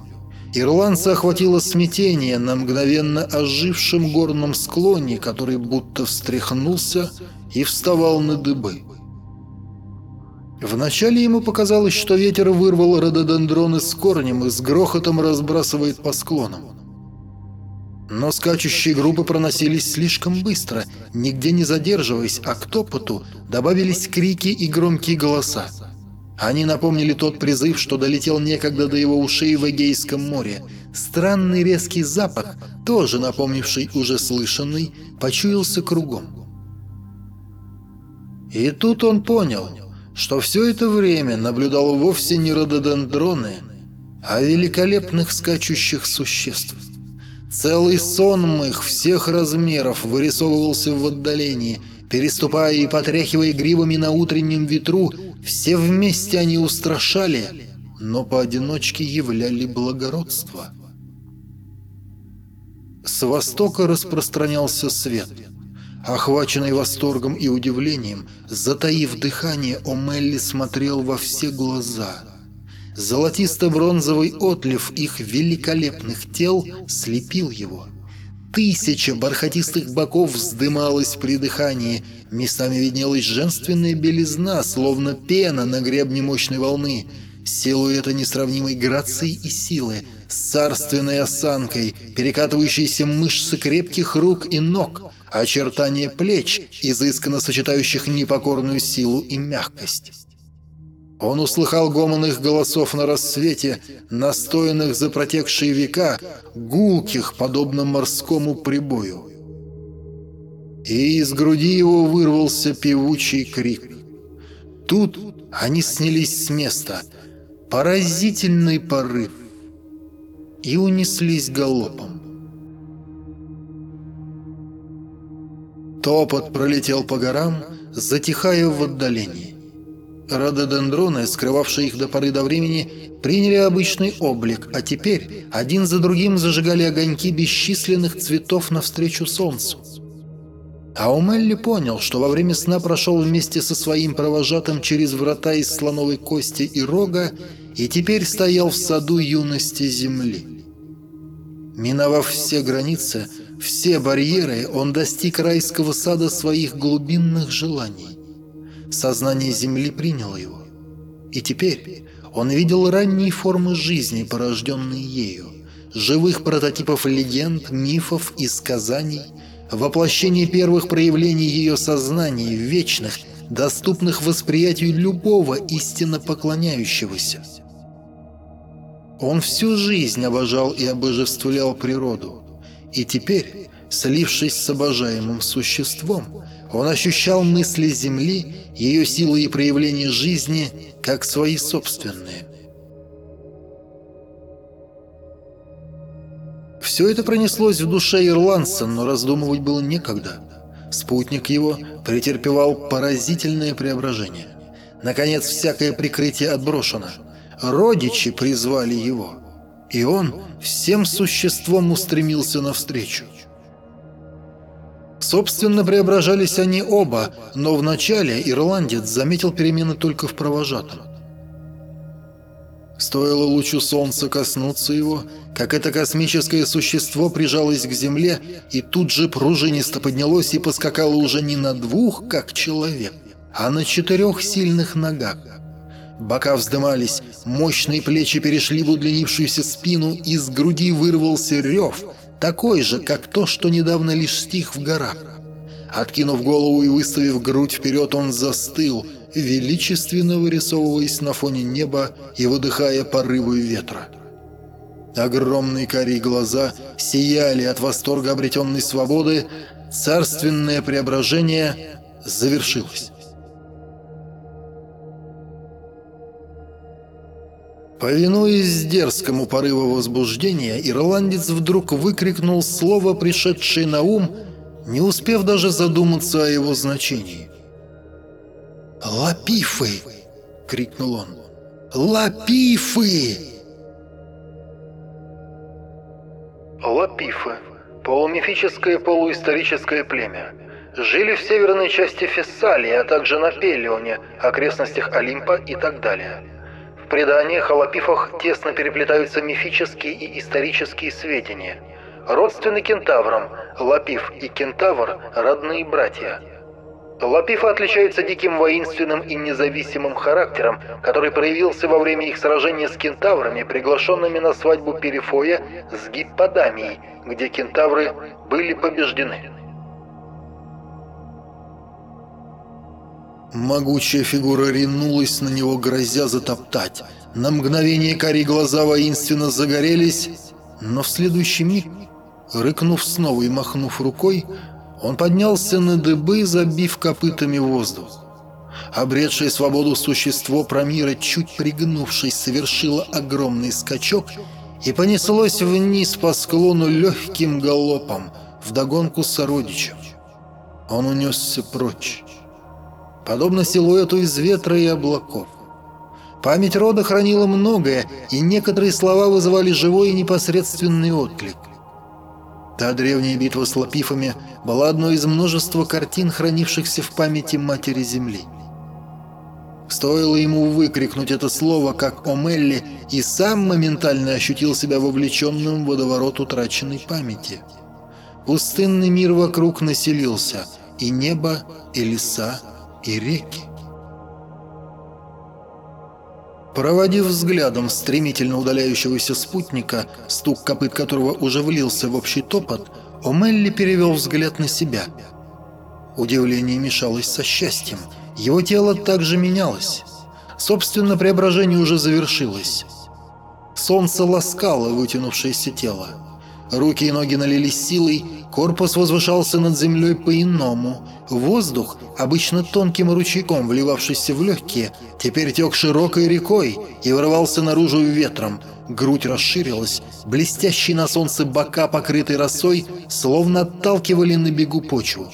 Ирландца охватило смятение на мгновенно ожившем горном склоне, который будто встряхнулся и вставал на дыбы. Вначале ему показалось, что ветер вырвал рододендроны с корнем и с грохотом разбрасывает по склонам. Но скачущие группы проносились слишком быстро, нигде не задерживаясь, а к топоту добавились крики и громкие голоса. Они напомнили тот призыв, что долетел некогда до его ушей в Эгейском море. Странный резкий запах, тоже напомнивший уже слышанный, почуялся кругом. И тут он понял, что все это время наблюдал вовсе не рододендроны, а великолепных скачущих существ. Целый сон их всех размеров вырисовывался в отдалении, переступая и потряхивая гривами на утреннем ветру, все вместе они устрашали, но поодиночке являли благородство. С востока распространялся свет – Охваченный восторгом и удивлением, затаив дыхание, Омелли смотрел во все глаза. Золотисто-бронзовый отлив их великолепных тел слепил его. Тысяча бархатистых боков вздымалась при дыхании, местами виднелась женственная белизна, словно пена на гребне мощной волны. Силуэта несравнимой грации и силы, с царственной осанкой, перекатывающиеся мышцы крепких рук и ног — очертания плеч, изысканно сочетающих непокорную силу и мягкость. Он услыхал гомон их голосов на рассвете, настоянных за протекшие века, гулких, подобно морскому прибою. И из груди его вырвался певучий крик. Тут они снялись с места. Поразительный порыв. И унеслись галопом. Топот пролетел по горам, затихая в отдалении. Рододендроны, скрывавшие их до поры до времени, приняли обычный облик, а теперь один за другим зажигали огоньки бесчисленных цветов навстречу солнцу. А Умелли понял, что во время сна прошел вместе со своим провожатым через врата из слоновой кости и рога и теперь стоял в саду юности земли. Миновав все границы, все барьеры, он достиг райского сада своих глубинных желаний. Сознание Земли приняло его. И теперь он видел ранние формы жизни, порожденные ею, живых прототипов легенд, мифов и сказаний, воплощение первых проявлений ее сознания, вечных, доступных восприятию любого истинно поклоняющегося – он всю жизнь обожал и обожествлял природу. И теперь, слившись с обожаемым существом, он ощущал мысли Земли, ее силы и проявления жизни, как свои собственные. Все это пронеслось в душе ирландца, но раздумывать было некогда. Спутник его претерпевал поразительное преображение. Наконец, всякое прикрытие отброшено – родичи призвали его, и он всем существом устремился навстречу. Собственно, преображались они оба, но вначале ирландец заметил перемены только в провожатом. Стоило лучу солнца коснуться его, как это космическое существо прижалось к земле и тут же пружинисто поднялось и поскакало уже не на двух, как человек, а на четырех сильных ногах. Бока вздымались, мощные плечи перешли в удлинившуюся спину, из груди вырвался рев, такой же, как то, что недавно лишь стих в горах. Откинув голову и выставив грудь вперед, он застыл, величественно вырисовываясь на фоне неба и выдыхая порывы ветра. Огромные карие глаза сияли от восторга обретенной свободы, царственное преображение завершилось. Повинуясь дерзкому порыву возбуждения, ирландец вдруг выкрикнул слово, пришедшее на ум, не успев даже задуматься о его значении. «Лапифы!» — крикнул он. «Лапифы!» Лапифы – полумифическое полуисторическое племя. Жили в северной части Фессалии, а также на Пелионе, окрестностях Олимпа и так далее преданиях о лапифах тесно переплетаются мифические и исторические сведения. Родственны кентаврам, лапиф и кентавр – родные братья. Лапифы отличаются диким воинственным и независимым характером, который проявился во время их сражения с кентаврами, приглашенными на свадьбу Перифоя с Гипподамией, где кентавры были побеждены. Могучая фигура ринулась на него, грозя затоптать. На мгновение кори глаза воинственно загорелись, но в следующий миг, рыкнув снова и махнув рукой, он поднялся на дыбы, забив копытами воздух. Обретшее свободу существо Промира, чуть пригнувшись, совершило огромный скачок и понеслось вниз по склону легким галопом, вдогонку сородичем. Он унесся прочь, подобно силуэту из ветра и облаков. Память рода хранила многое, и некоторые слова вызывали живой и непосредственный отклик. Та древняя битва с лапифами была одной из множества картин, хранившихся в памяти Матери Земли. Стоило ему выкрикнуть это слово, как Омелли и сам моментально ощутил себя вовлеченным в водоворот утраченной памяти. Пустынный мир вокруг населился, и небо, и леса, и реки. Проводив взглядом стремительно удаляющегося спутника, стук копыт которого уже влился в общий топот, Омелли перевел взгляд на себя. Удивление мешалось со счастьем. Его тело также менялось. Собственно, преображение уже завершилось. Солнце ласкало вытянувшееся тело. Руки и ноги налились силой, корпус возвышался над землей по-иному. Воздух, обычно тонким ручейком вливавшийся в легкие, теперь тек широкой рекой и вырывался наружу ветром. Грудь расширилась, блестящие на солнце бока, покрытые росой, словно отталкивали на бегу почву.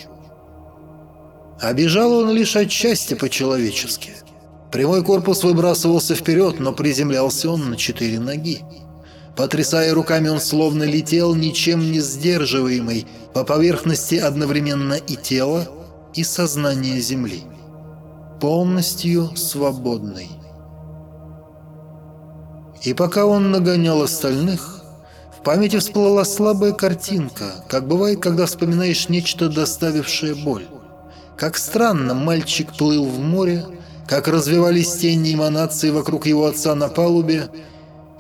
Обежал он лишь отчасти по-человечески. Прямой корпус выбрасывался вперед, но приземлялся он на четыре ноги. Потрясая руками, он словно летел, ничем не сдерживаемый, по поверхности одновременно и тела, и сознания Земли. Полностью свободный. И пока он нагонял остальных, в памяти всплыла слабая картинка, как бывает, когда вспоминаешь нечто, доставившее боль. Как странно мальчик плыл в море, как развивались тени эманации вокруг его отца на палубе,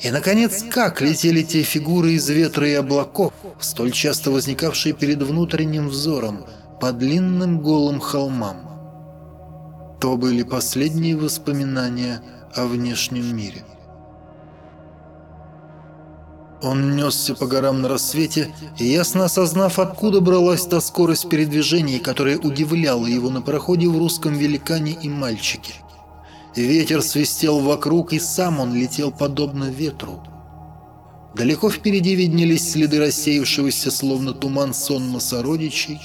и, наконец, как летели те фигуры из ветра и облаков, столь часто возникавшие перед внутренним взором, по длинным голым холмам. То были последние воспоминания о внешнем мире. Он несся по горам на рассвете, и ясно осознав, откуда бралась та скорость передвижения, которая удивляла его на проходе в русском великане и мальчике. Ветер свистел вокруг, и сам он летел подобно ветру. Далеко впереди виднелись следы рассеявшегося, словно туман сонма сородичей,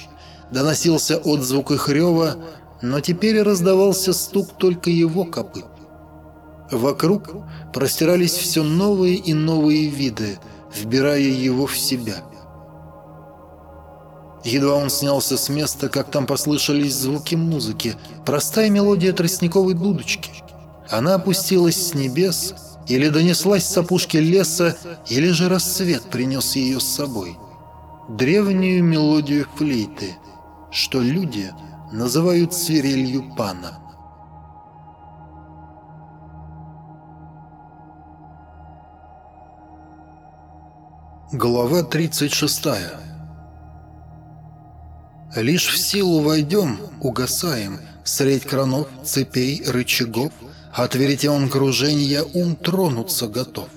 доносился отзвук их рева, но теперь раздавался стук только его копыт. Вокруг простирались все новые и новые виды, вбирая его в себя. Едва он снялся с места, как там послышались звуки музыки, простая мелодия тростниковой дудочки. Она опустилась с небес, или донеслась с опушки леса, или же рассвет принес ее с собой. Древнюю мелодию флейты, что люди называют свирелью пана. Глава 36 Лишь в силу войдем, угасаем, Средь кранов, цепей, рычагов, От веретен кружения ум тронуться готов.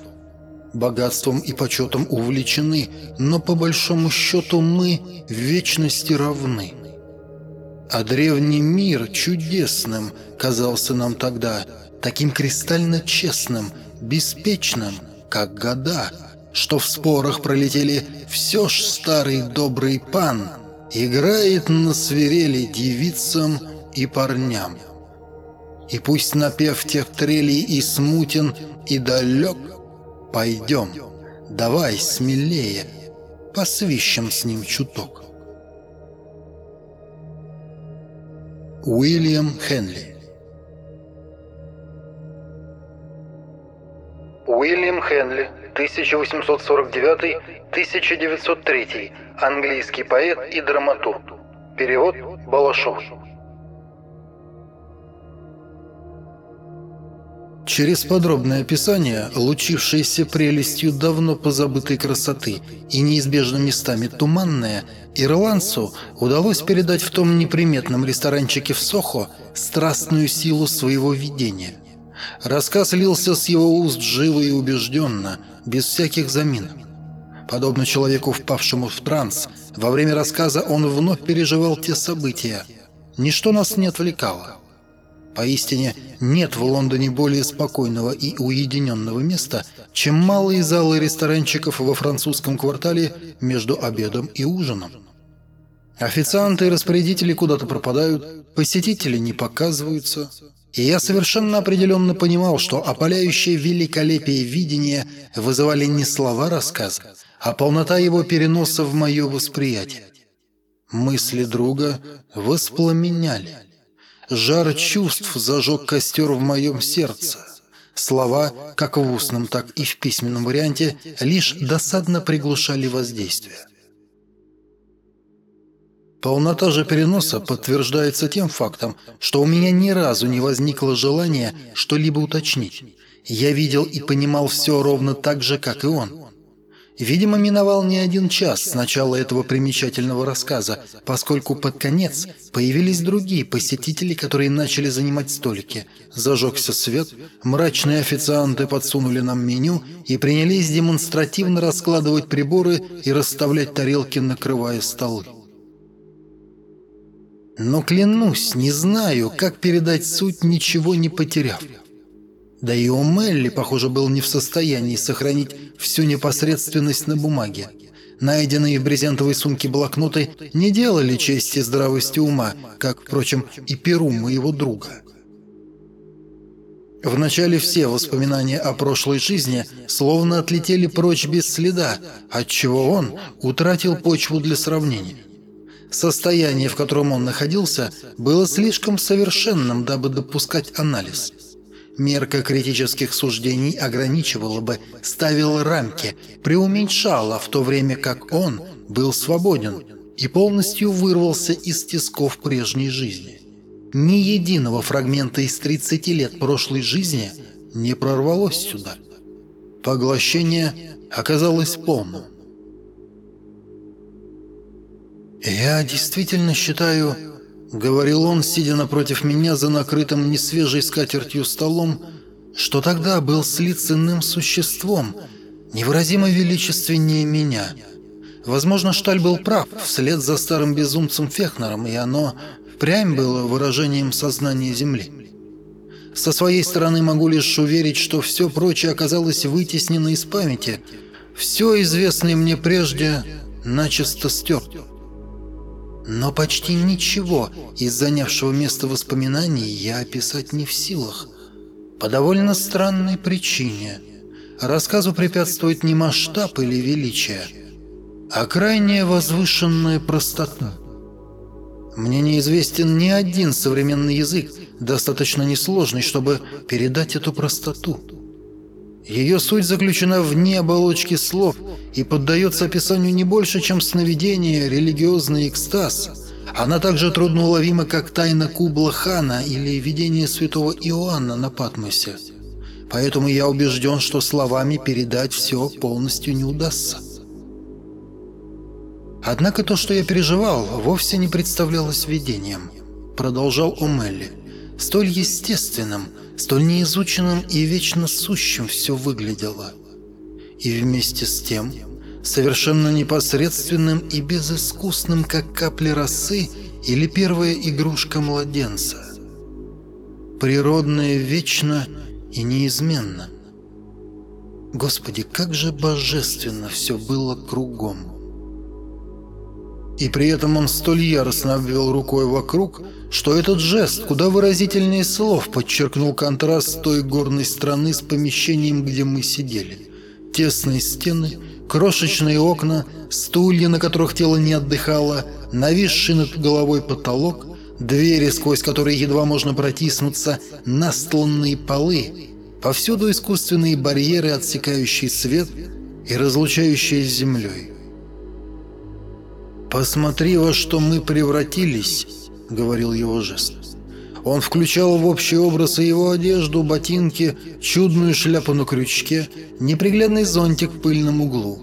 Богатством и почетом увлечены, Но по большому счету мы в вечности равны. А древний мир чудесным казался нам тогда, Таким кристально честным, беспечным, как года — что в спорах пролетели все ж старый добрый пан играет на свирели девицам и парням. И пусть напев тех трелей и смутен, и далек, пойдем, давай смелее, посвищем с ним чуток. Уильям Хенли Уильям Хенли 1849-1903, английский поэт и драматург. Перевод Балашов. Через подробное описание лучившейся прелестью давно позабытой красоты и неизбежно местами туманная, ирландцу удалось передать в том неприметном ресторанчике в Сохо страстную силу своего видения. Рассказ лился с его уст живо и убежденно, без всяких заминок. Подобно человеку, впавшему в транс, во время рассказа он вновь переживал те события. Ничто нас не отвлекало. Поистине, нет в Лондоне более спокойного и уединенного места, чем малые залы ресторанчиков во французском квартале между обедом и ужином. Официанты и распорядители куда-то пропадают, посетители не показываются. И я совершенно определенно понимал, что опаляющее великолепие видения вызывали не слова рассказа, а полнота его переноса в мое восприятие. Мысли друга воспламеняли. Жар чувств зажег костер в моем сердце. Слова, как в устном, так и в письменном варианте, лишь досадно приглушали воздействие. Полнота же переноса подтверждается тем фактом, что у меня ни разу не возникло желания что-либо уточнить. Я видел и понимал все ровно так же, как и он. Видимо, миновал не один час с начала этого примечательного рассказа, поскольку под конец появились другие посетители, которые начали занимать столики. Зажегся свет, мрачные официанты подсунули нам меню и принялись демонстративно раскладывать приборы и расставлять тарелки, накрывая столы. Но клянусь, не знаю, как передать суть, ничего не потеряв. Да и у Мелли, похоже, был не в состоянии сохранить всю непосредственность на бумаге. Найденные в брезентовой сумке блокноты не делали чести здравости ума, как, впрочем, и перу моего друга. Вначале все воспоминания о прошлой жизни словно отлетели прочь без следа, отчего он утратил почву для сравнения. Состояние, в котором он находился, было слишком совершенным, дабы допускать анализ – Мерка критических суждений ограничивала бы, ставила рамки, преуменьшала, в то время как он был свободен и полностью вырвался из тисков прежней жизни. Ни единого фрагмента из 30 лет прошлой жизни не прорвалось сюда. Поглощение оказалось полным. «Я действительно считаю, — говорил он, сидя напротив меня за накрытым несвежей скатертью столом, что тогда был слит с иным существом, невыразимо величественнее меня. Возможно, Шталь был прав, вслед за старым безумцем Фехнером, и оно впрямь было выражением сознания Земли. Со своей стороны могу лишь уверить, что все прочее оказалось вытеснено из памяти. Все известное мне прежде начисто стерто. Но почти ничего из занявшего место воспоминаний я описать не в силах. По довольно странной причине. Рассказу препятствует не масштаб или величие, а крайне возвышенная простота. Мне неизвестен ни один современный язык, достаточно несложный, чтобы передать эту простоту. Ее суть заключена в оболочки слов и поддается описанию не больше, чем сновидение, религиозный экстаз. Она также трудноуловима, как тайна Кубла-хана или видение святого Иоанна на Патмосе. Поэтому я убежден, что словами передать все полностью не удастся. Однако то, что я переживал, вовсе не представлялось видением, продолжал Омелли. Столь естественным – столь неизученным и вечно сущим все выглядело. И вместе с тем, совершенно непосредственным и безыскусным, как капли росы или первая игрушка младенца. Природное вечно и неизменно. Господи, как же божественно все было кругом. И при этом он столь яростно обвел рукой вокруг, что этот жест куда выразительнее слов подчеркнул контраст той горной страны с помещением, где мы сидели. Тесные стены, крошечные окна, стулья, на которых тело не отдыхало, нависший над головой потолок, двери, сквозь которые едва можно протиснуться, настланные полы, повсюду искусственные барьеры, отсекающие свет и разлучающие с землей. «Посмотри, во что мы превратились», — говорил его жест. Он включал в общий образ и его одежду, ботинки, чудную шляпу на крючке, неприглядный зонтик в пыльном углу.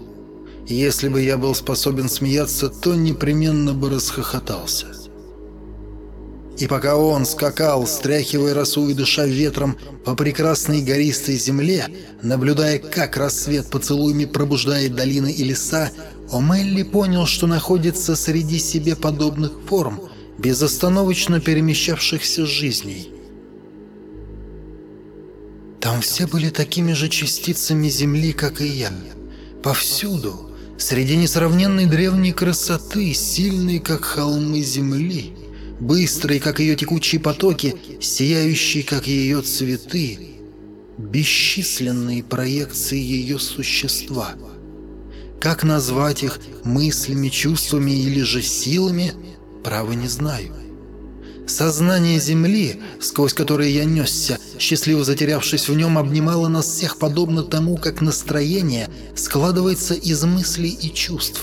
Если бы я был способен смеяться, то непременно бы расхохотался. И пока он скакал, стряхивая росу и дыша ветром по прекрасной гористой земле, наблюдая, как рассвет поцелуями пробуждает долины и леса, Омелли понял, что находится среди себе подобных форм, безостановочно перемещавшихся жизней. Там все были такими же частицами земли, как и я. Повсюду, среди несравненной древней красоты, сильной, как холмы земли — быстрые, как ее текучие потоки, сияющие, как ее цветы, бесчисленные проекции ее существа. Как назвать их мыслями, чувствами или же силами, право не знаю. Сознание Земли, сквозь которое я несся, счастливо затерявшись в нем, обнимало нас всех подобно тому, как настроение складывается из мыслей и чувств.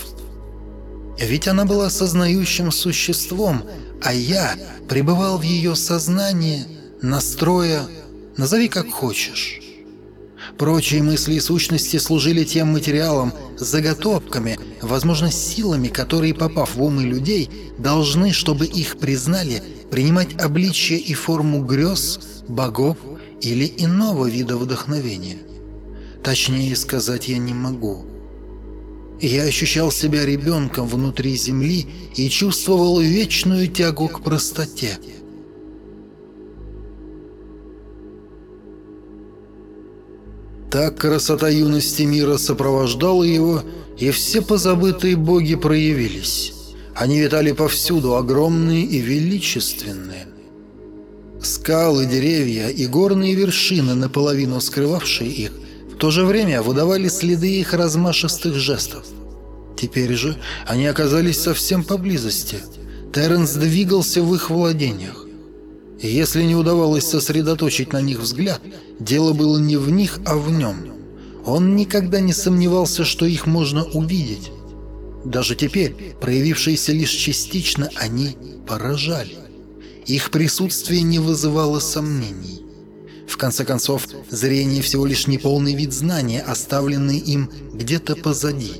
Ведь она была сознающим существом, а я пребывал в ее сознании, настроя, назови как хочешь. Прочие мысли и сущности служили тем материалом, заготовками, возможно, силами, которые, попав в умы людей, должны, чтобы их признали, принимать обличие и форму грез, богов или иного вида вдохновения. Точнее сказать я не могу. Я ощущал себя ребенком внутри земли и чувствовал вечную тягу к простоте. Так красота юности мира сопровождала его, и все позабытые боги проявились. Они витали повсюду, огромные и величественные. Скалы, деревья и горные вершины, наполовину скрывавшие их, в то же время выдавали следы их размашистых жестов. Теперь же они оказались совсем поблизости. Терренс двигался в их владениях. Если не удавалось сосредоточить на них взгляд, дело было не в них, а в нем. Он никогда не сомневался, что их можно увидеть. Даже теперь, проявившиеся лишь частично, они поражали. Их присутствие не вызывало сомнений. В конце концов, зрение всего лишь неполный вид знания, оставленный им где-то позади.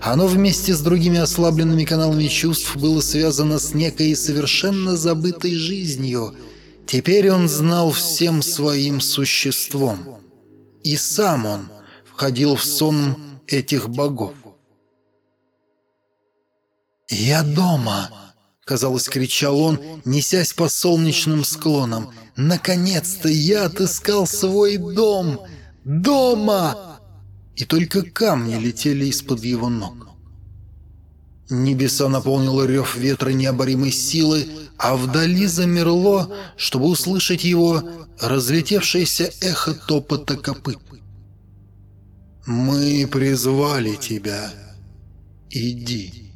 Оно вместе с другими ослабленными каналами чувств было связано с некой совершенно забытой жизнью. Теперь он знал всем своим существом. И сам он входил в сон этих богов. «Я дома!» — казалось, кричал он, несясь по солнечным склонам. «Наконец-то я отыскал свой дом! Дома!» и только камни летели из-под его ног. Небеса наполнил рев ветра необоримой силы, а вдали замерло, чтобы услышать его разлетевшееся эхо топота копыт. «Мы призвали тебя. Иди».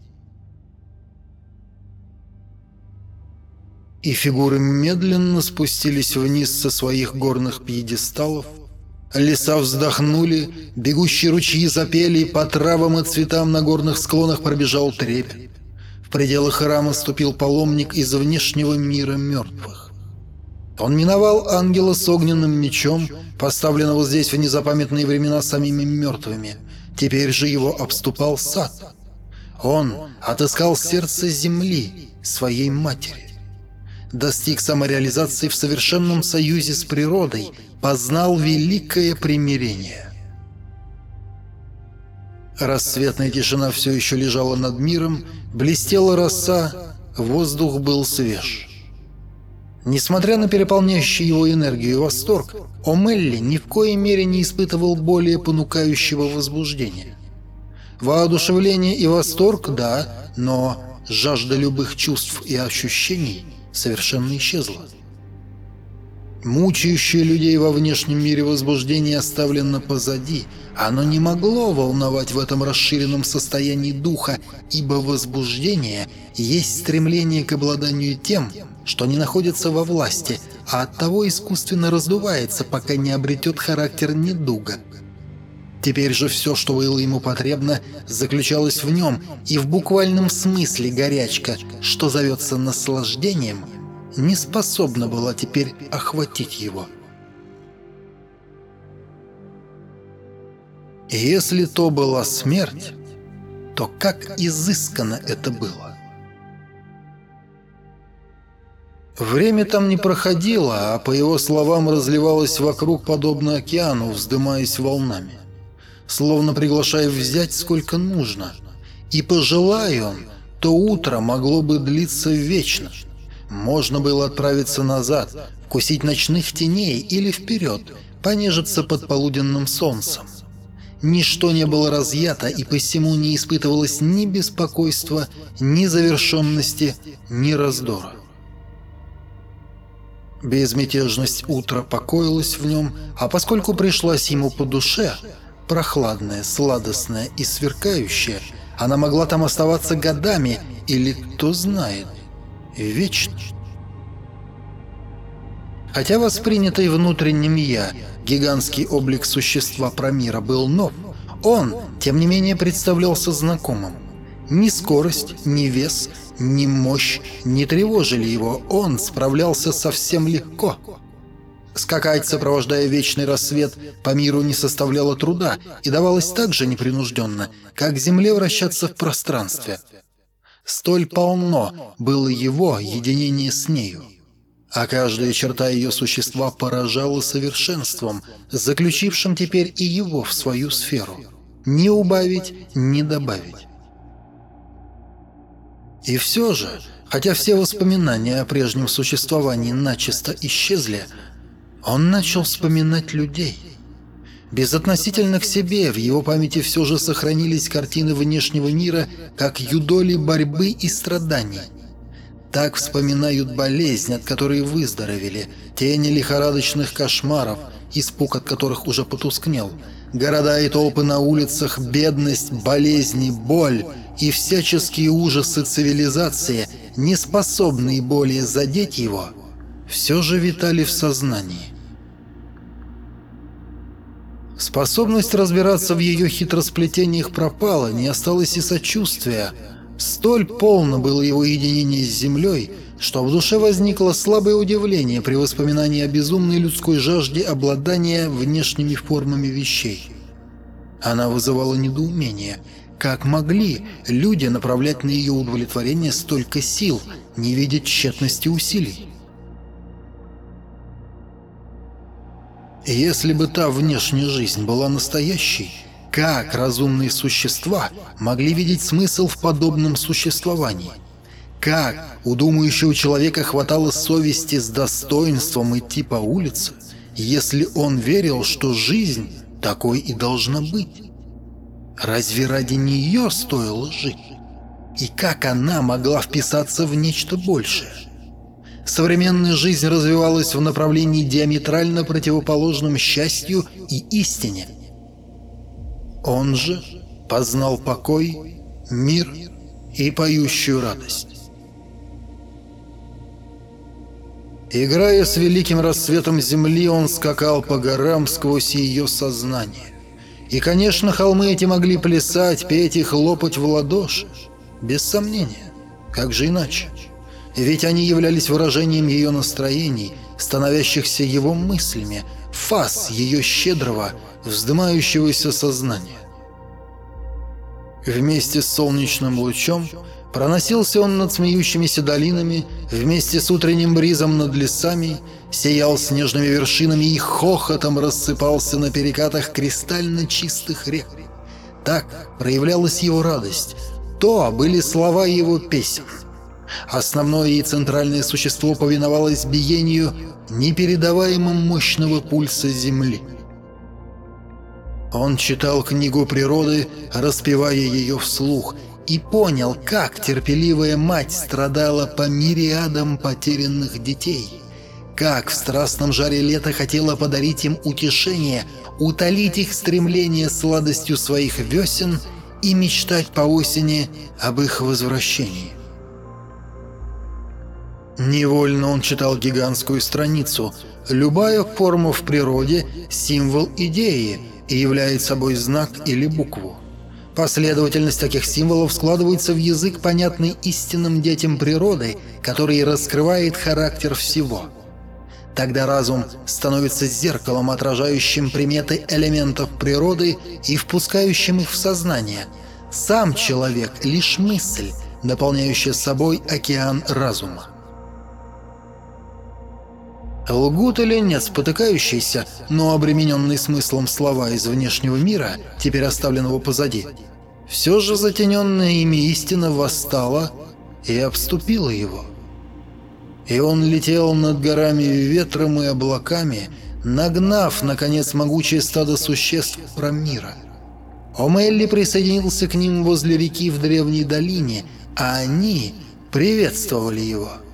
И фигуры медленно спустились вниз со своих горных пьедесталов, Леса вздохнули, бегущие ручьи запели, по травам и цветам на горных склонах пробежал трепет. В пределах храма ступил паломник из внешнего мира мертвых. Он миновал ангела с огненным мечом, поставленного здесь в незапамятные времена самими мертвыми. Теперь же его обступал сад. Он отыскал сердце земли, своей матери достиг самореализации в совершенном союзе с природой, познал великое примирение. Рассветная тишина все еще лежала над миром, блестела роса, воздух был свеж. Несмотря на переполняющую его энергию и восторг, Омелли ни в коей мере не испытывал более понукающего возбуждения. Воодушевление и восторг – да, но жажда любых чувств и ощущений совершенно исчезла. Мучающее людей во внешнем мире возбуждение оставлено позади. Оно не могло волновать в этом расширенном состоянии духа, ибо возбуждение есть стремление к обладанию тем, что не находится во власти, а оттого искусственно раздувается, пока не обретет характер недуга. Теперь же все, что было ему потребно, заключалось в нем, и в буквальном смысле горячка, что зовется наслаждением – не способна была теперь охватить его. И если то была смерть, то как изысканно это было. Время там не проходило, а по его словам разливалось вокруг подобно океану, вздымаясь волнами. Словно приглашая взять сколько нужно. И пожелая он, то утро могло бы длиться вечно. Можно было отправиться назад, кусить ночных теней или вперед, понежиться под полуденным солнцем. Ничто не было разъято, и посему не испытывалось ни беспокойства, ни завершенности, ни раздора. Безмятежность утра покоилась в нем, а поскольку пришлась ему по душе, прохладная, сладостная и сверкающая, она могла там оставаться годами или, кто знает, вечно. Хотя воспринятый внутренним «я» гигантский облик существа Промира был нов, он, тем не менее, представлялся знакомым. Ни скорость, ни вес, ни мощь не тревожили его, он справлялся совсем легко. Скакать, сопровождая вечный рассвет, по миру не составляло труда и давалось так же непринужденно, как Земле вращаться в пространстве. Столь полно было его единение с нею. А каждая черта ее существа поражала совершенством, заключившим теперь и его в свою сферу. Ни убавить, ни добавить. И все же, хотя все воспоминания о прежнем существовании начисто исчезли, он начал вспоминать людей. Безотносительно к себе, в его памяти все же сохранились картины внешнего мира, как юдоли борьбы и страданий. Так вспоминают болезнь, от которой выздоровели, тени лихорадочных кошмаров, испуг от которых уже потускнел, города и толпы на улицах, бедность, болезни, боль — и всяческие ужасы цивилизации, не способные более задеть его, все же витали в сознании. Способность разбираться в ее хитросплетениях пропала, не осталось и сочувствия. Столь полно было его единение с землей, что в душе возникло слабое удивление при воспоминании о безумной людской жажде обладания внешними формами вещей. Она вызывала недоумение – как могли люди направлять на ее удовлетворение столько сил, не видя тщетности усилий? Если бы та внешняя жизнь была настоящей, как разумные существа могли видеть смысл в подобном существовании? Как у думающего человека хватало совести с достоинством идти по улице, если он верил, что жизнь такой и должна быть? Разве ради нее стоило жить? И как она могла вписаться в нечто большее? Современная жизнь развивалась в направлении диаметрально противоположном счастью и истине. Он же познал покой, мир и поющую радость. Играя с великим рассветом земли, он скакал по горам сквозь ее сознание. И, конечно, холмы эти могли плясать, петь и хлопать в ладоши. Без сомнения. Как же иначе? Ведь они являлись выражением ее настроений, становящихся его мыслями, фаз ее щедрого, вздымающегося сознания. Вместе с солнечным лучом Проносился он над смеющимися долинами, вместе с утренним бризом над лесами, сиял снежными вершинами и хохотом рассыпался на перекатах кристально чистых рек. Так проявлялась его радость. То были слова его песен. Основное и центральное существо повиновалось биению непередаваемым мощного пульса Земли. Он читал книгу природы, распевая ее вслух, и понял, как терпеливая мать страдала по мириадам потерянных детей. Как в страстном жаре лета хотела подарить им утешение, утолить их стремление сладостью своих весен и мечтать по осени об их возвращении. Невольно он читал гигантскую страницу. Любая форма в природе – символ идеи и является собой знак или букву. Последовательность таких символов складывается в язык, понятный истинным детям природы, который раскрывает характер всего. Тогда разум становится зеркалом, отражающим приметы элементов природы и впускающим их в сознание. Сам человек — лишь мысль, наполняющая собой океан разума. Лгут или нет спотыкающиеся, но обремененный смыслом слова из внешнего мира, теперь оставленного позади, все же затененная ими истина восстала и обступила его. И он летел над горами ветром и облаками, нагнав, наконец, могучее стадо существ Промира. Омелли присоединился к ним возле реки в древней долине, а они приветствовали его –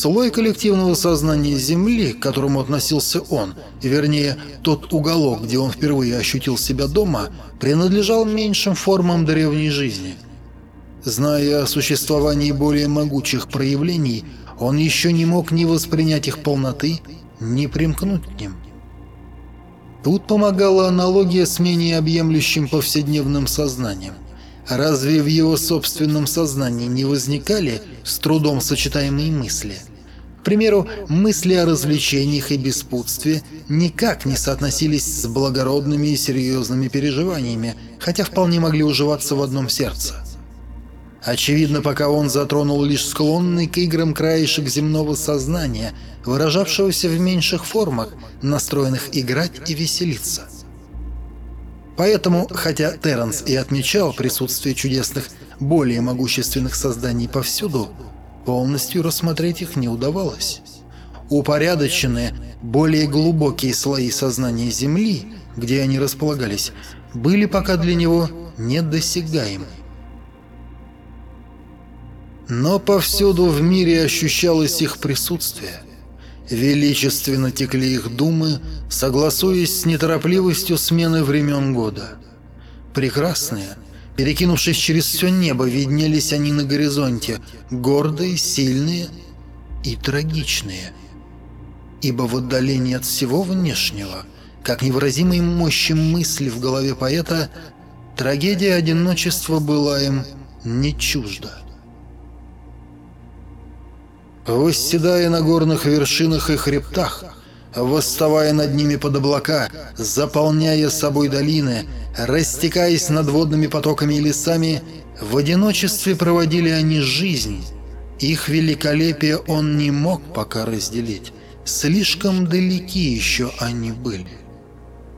Слой коллективного сознания Земли, к которому относился он, вернее, тот уголок, где он впервые ощутил себя дома, принадлежал меньшим формам древней жизни. Зная о существовании более могучих проявлений, он еще не мог ни воспринять их полноты, ни примкнуть к ним. Тут помогала аналогия с менее объемлющим повседневным сознанием – Разве в его собственном сознании не возникали с трудом сочетаемые мысли? К примеру, мысли о развлечениях и беспутстве никак не соотносились с благородными и серьезными переживаниями, хотя вполне могли уживаться в одном сердце. Очевидно, пока он затронул лишь склонный к играм краешек земного сознания, выражавшегося в меньших формах, настроенных играть и веселиться. Поэтому, хотя Терренс и отмечал присутствие чудесных, более могущественных созданий повсюду, полностью рассмотреть их не удавалось. Упорядоченные, более глубокие слои сознания Земли, где они располагались, были пока для него недосягаемы. Но повсюду в мире ощущалось их присутствие – Величественно текли их думы, согласуясь с неторопливостью смены времен года. Прекрасные, перекинувшись через все небо, виднелись они на горизонте, гордые, сильные и трагичные. Ибо в отдалении от всего внешнего, как невыразимой мощи мысли в голове поэта, трагедия одиночества была им не чужда. Восседая на горных вершинах и хребтах, восставая над ними под облака, заполняя собой долины, растекаясь над водными потоками и лесами, в одиночестве проводили они жизнь. Их великолепие он не мог пока разделить. Слишком далеки еще они были.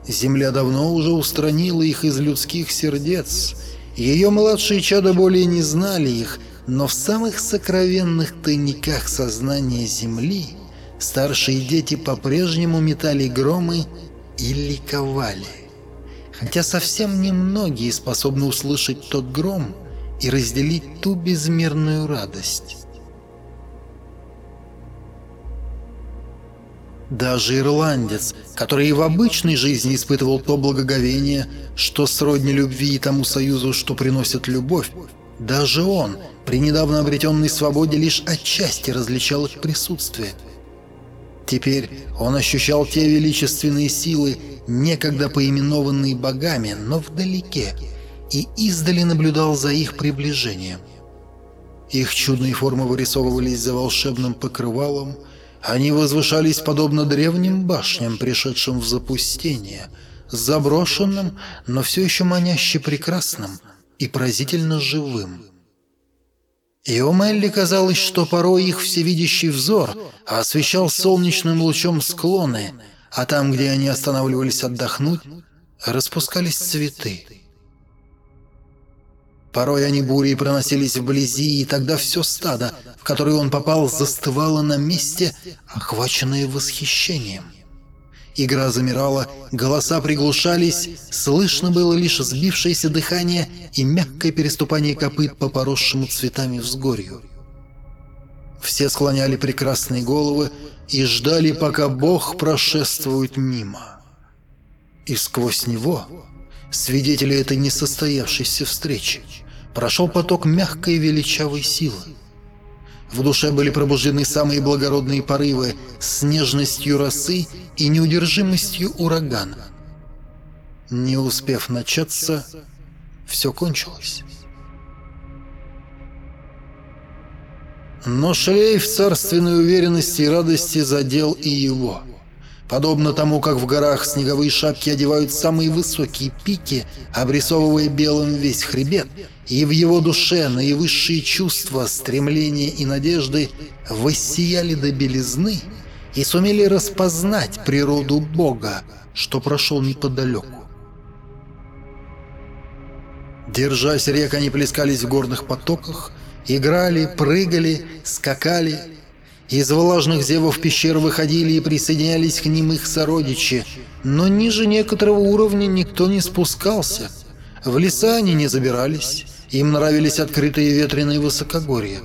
Земля давно уже устранила их из людских сердец. Ее младшие чада более не знали их, но в самых сокровенных тайниках сознания Земли старшие дети по-прежнему метали громы и ликовали. Хотя совсем немногие способны услышать тот гром и разделить ту безмерную радость. Даже ирландец, который и в обычной жизни испытывал то благоговение, что сродни любви и тому союзу, что приносит любовь, даже он, при недавно обретенной свободе, лишь отчасти различал их присутствие. Теперь он ощущал те величественные силы, некогда поименованные богами, но вдалеке, и издали наблюдал за их приближением. Их чудные формы вырисовывались за волшебным покрывалом, они возвышались подобно древним башням, пришедшим в запустение, заброшенным, но все еще маняще прекрасным – и поразительно живым. И у Мелли казалось, что порой их всевидящий взор освещал солнечным лучом склоны, а там, где они останавливались отдохнуть, распускались цветы. Порой они бурей проносились вблизи, и тогда все стадо, в которое он попал, застывало на месте, охваченное восхищением. Игра замирала, голоса приглушались, слышно было лишь сбившееся дыхание и мягкое переступание копыт по поросшему цветами взгорью. Все склоняли прекрасные головы и ждали, пока Бог прошествует мимо. И сквозь него, свидетели этой несостоявшейся встречи, прошел поток мягкой величавой силы. В душе были пробуждены самые благородные порывы с нежностью росы и неудержимостью урагана. Не успев начаться, все кончилось. Но шлейф царственной уверенности и радости задел и его. Подобно тому, как в горах снеговые шапки одевают самые высокие пики, обрисовывая белым весь хребет, и в его душе наивысшие чувства, стремления и надежды воссияли до белизны и сумели распознать природу Бога, что прошел неподалеку. Держась рек, они плескались в горных потоках, играли, прыгали, скакали. Из влажных зевов пещер выходили и присоединялись к ним их сородичи, но ниже некоторого уровня никто не спускался. В леса они не забирались, им нравились открытые ветреные высокогорья.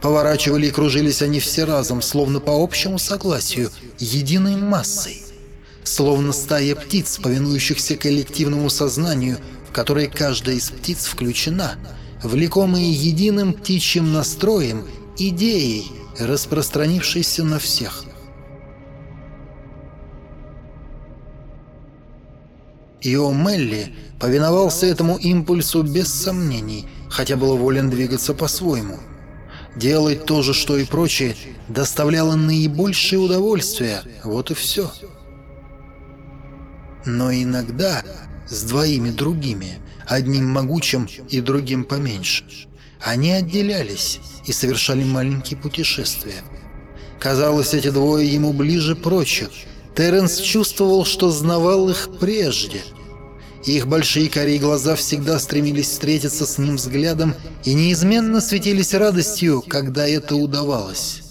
Поворачивали и кружились они все разом, словно по общему согласию, единой массой. Словно стая птиц, повинующихся коллективному сознанию – которой каждая из птиц включена, влекомые единым птичьим настроем, идеей, распространившейся на всех. И О'Мелли повиновался этому импульсу без сомнений, хотя был волен двигаться по-своему. Делать то же, что и прочие, доставляло наибольшее удовольствие, вот и все. Но иногда с двоими другими, одним могучим и другим поменьше. Они отделялись и совершали маленькие путешествия. Казалось, эти двое ему ближе прочих. Терренс чувствовал, что знавал их прежде. Их большие карие глаза всегда стремились встретиться с ним взглядом и неизменно светились радостью, когда это удавалось.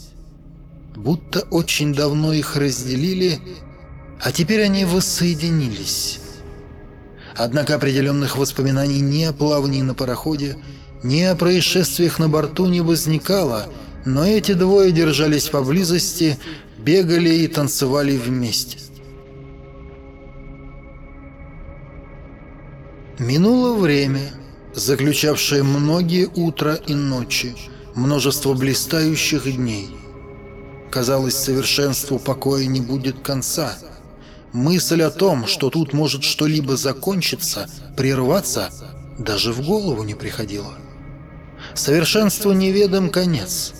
Будто очень давно их разделили, а теперь они воссоединились. Однако определенных воспоминаний ни о плавании на пароходе, ни о происшествиях на борту не возникало, но эти двое держались поблизости, бегали и танцевали вместе. Минуло время, заключавшее многие утра и ночи, множество блистающих дней. Казалось, совершенству покоя не будет конца — Мысль о том, что тут может что-либо закончиться, прерваться, даже в голову не приходила. Совершенству неведом конец.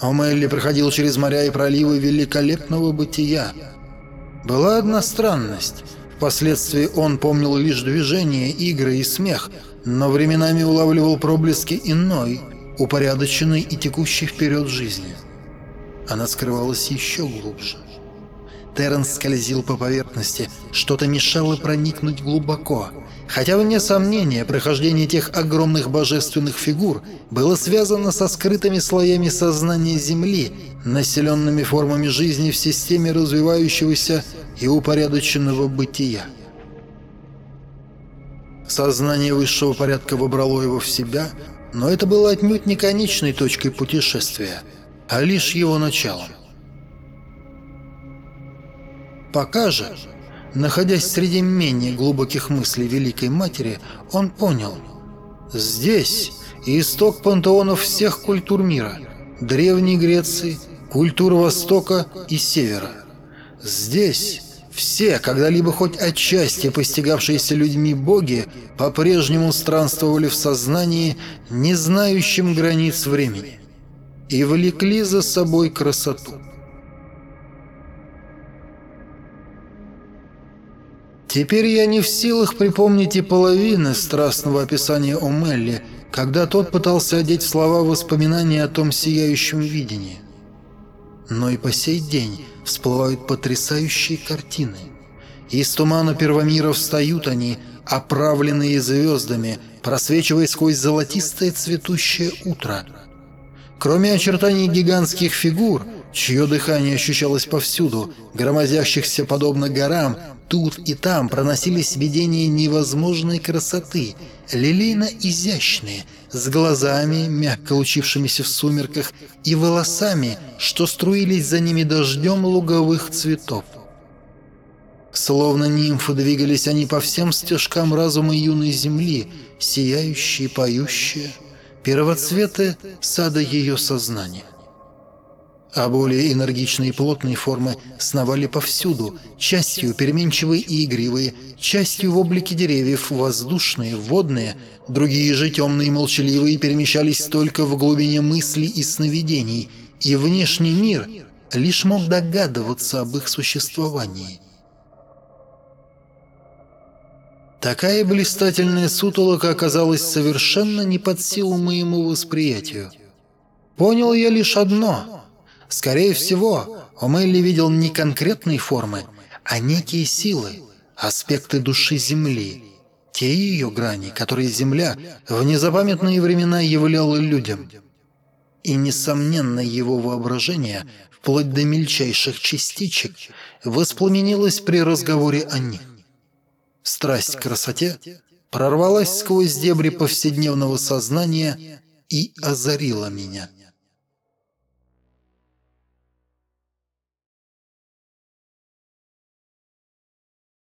Омелли проходил через моря и проливы великолепного бытия. Была одна странность. Впоследствии он помнил лишь движения, игры и смех, но временами улавливал проблески иной, упорядоченной и текущей вперед жизни. Она скрывалась еще глубже. Терренс скользил по поверхности, что-то мешало проникнуть глубоко. Хотя, вне сомнения, прохождение тех огромных божественных фигур было связано со скрытыми слоями сознания Земли, населенными формами жизни в системе развивающегося и упорядоченного бытия. Сознание высшего порядка вобрало его в себя, но это было отнюдь не конечной точкой путешествия, а лишь его началом. Пока же, находясь среди менее глубоких мыслей Великой Матери, он понял – здесь исток пантеонов всех культур мира, Древней Греции, культур Востока и Севера. Здесь все, когда-либо хоть отчасти постигавшиеся людьми боги, по-прежнему странствовали в сознании, не знающим границ времени, и влекли за собой красоту. Теперь я не в силах припомнить и половины страстного описания о Мелли, когда тот пытался одеть слова воспоминания о том сияющем видении. Но и по сей день всплывают потрясающие картины. Из тумана Первомира встают они, оправленные звездами, просвечивая сквозь золотистое цветущее утро. Кроме очертаний гигантских фигур, чье дыхание ощущалось повсюду, громозящихся подобно горам, Тут и там проносились видения невозможной красоты, лилейно-изящные, с глазами, мягко лучившимися в сумерках, и волосами, что струились за ними дождем луговых цветов. Словно нимфы двигались они по всем стежкам разума юной земли, сияющие, поющие, первоцветы сада ее сознания. А более энергичные и плотные формы сновали повсюду, частью переменчивые и игривые, частью в облике деревьев, воздушные, водные, другие же темные и молчаливые перемещались только в глубине мыслей и сновидений, и внешний мир лишь мог догадываться об их существовании. Такая блистательная сутолока оказалась совершенно не под силу моему восприятию. Понял я лишь одно. Скорее всего, Омелли видел не конкретные формы, а некие силы, аспекты души Земли, те ее грани, которые Земля в незапамятные времена являла людям. И, несомненно, его воображение, вплоть до мельчайших частичек, воспламенилось при разговоре о них. Страсть к красоте прорвалась сквозь дебри повседневного сознания и озарила меня –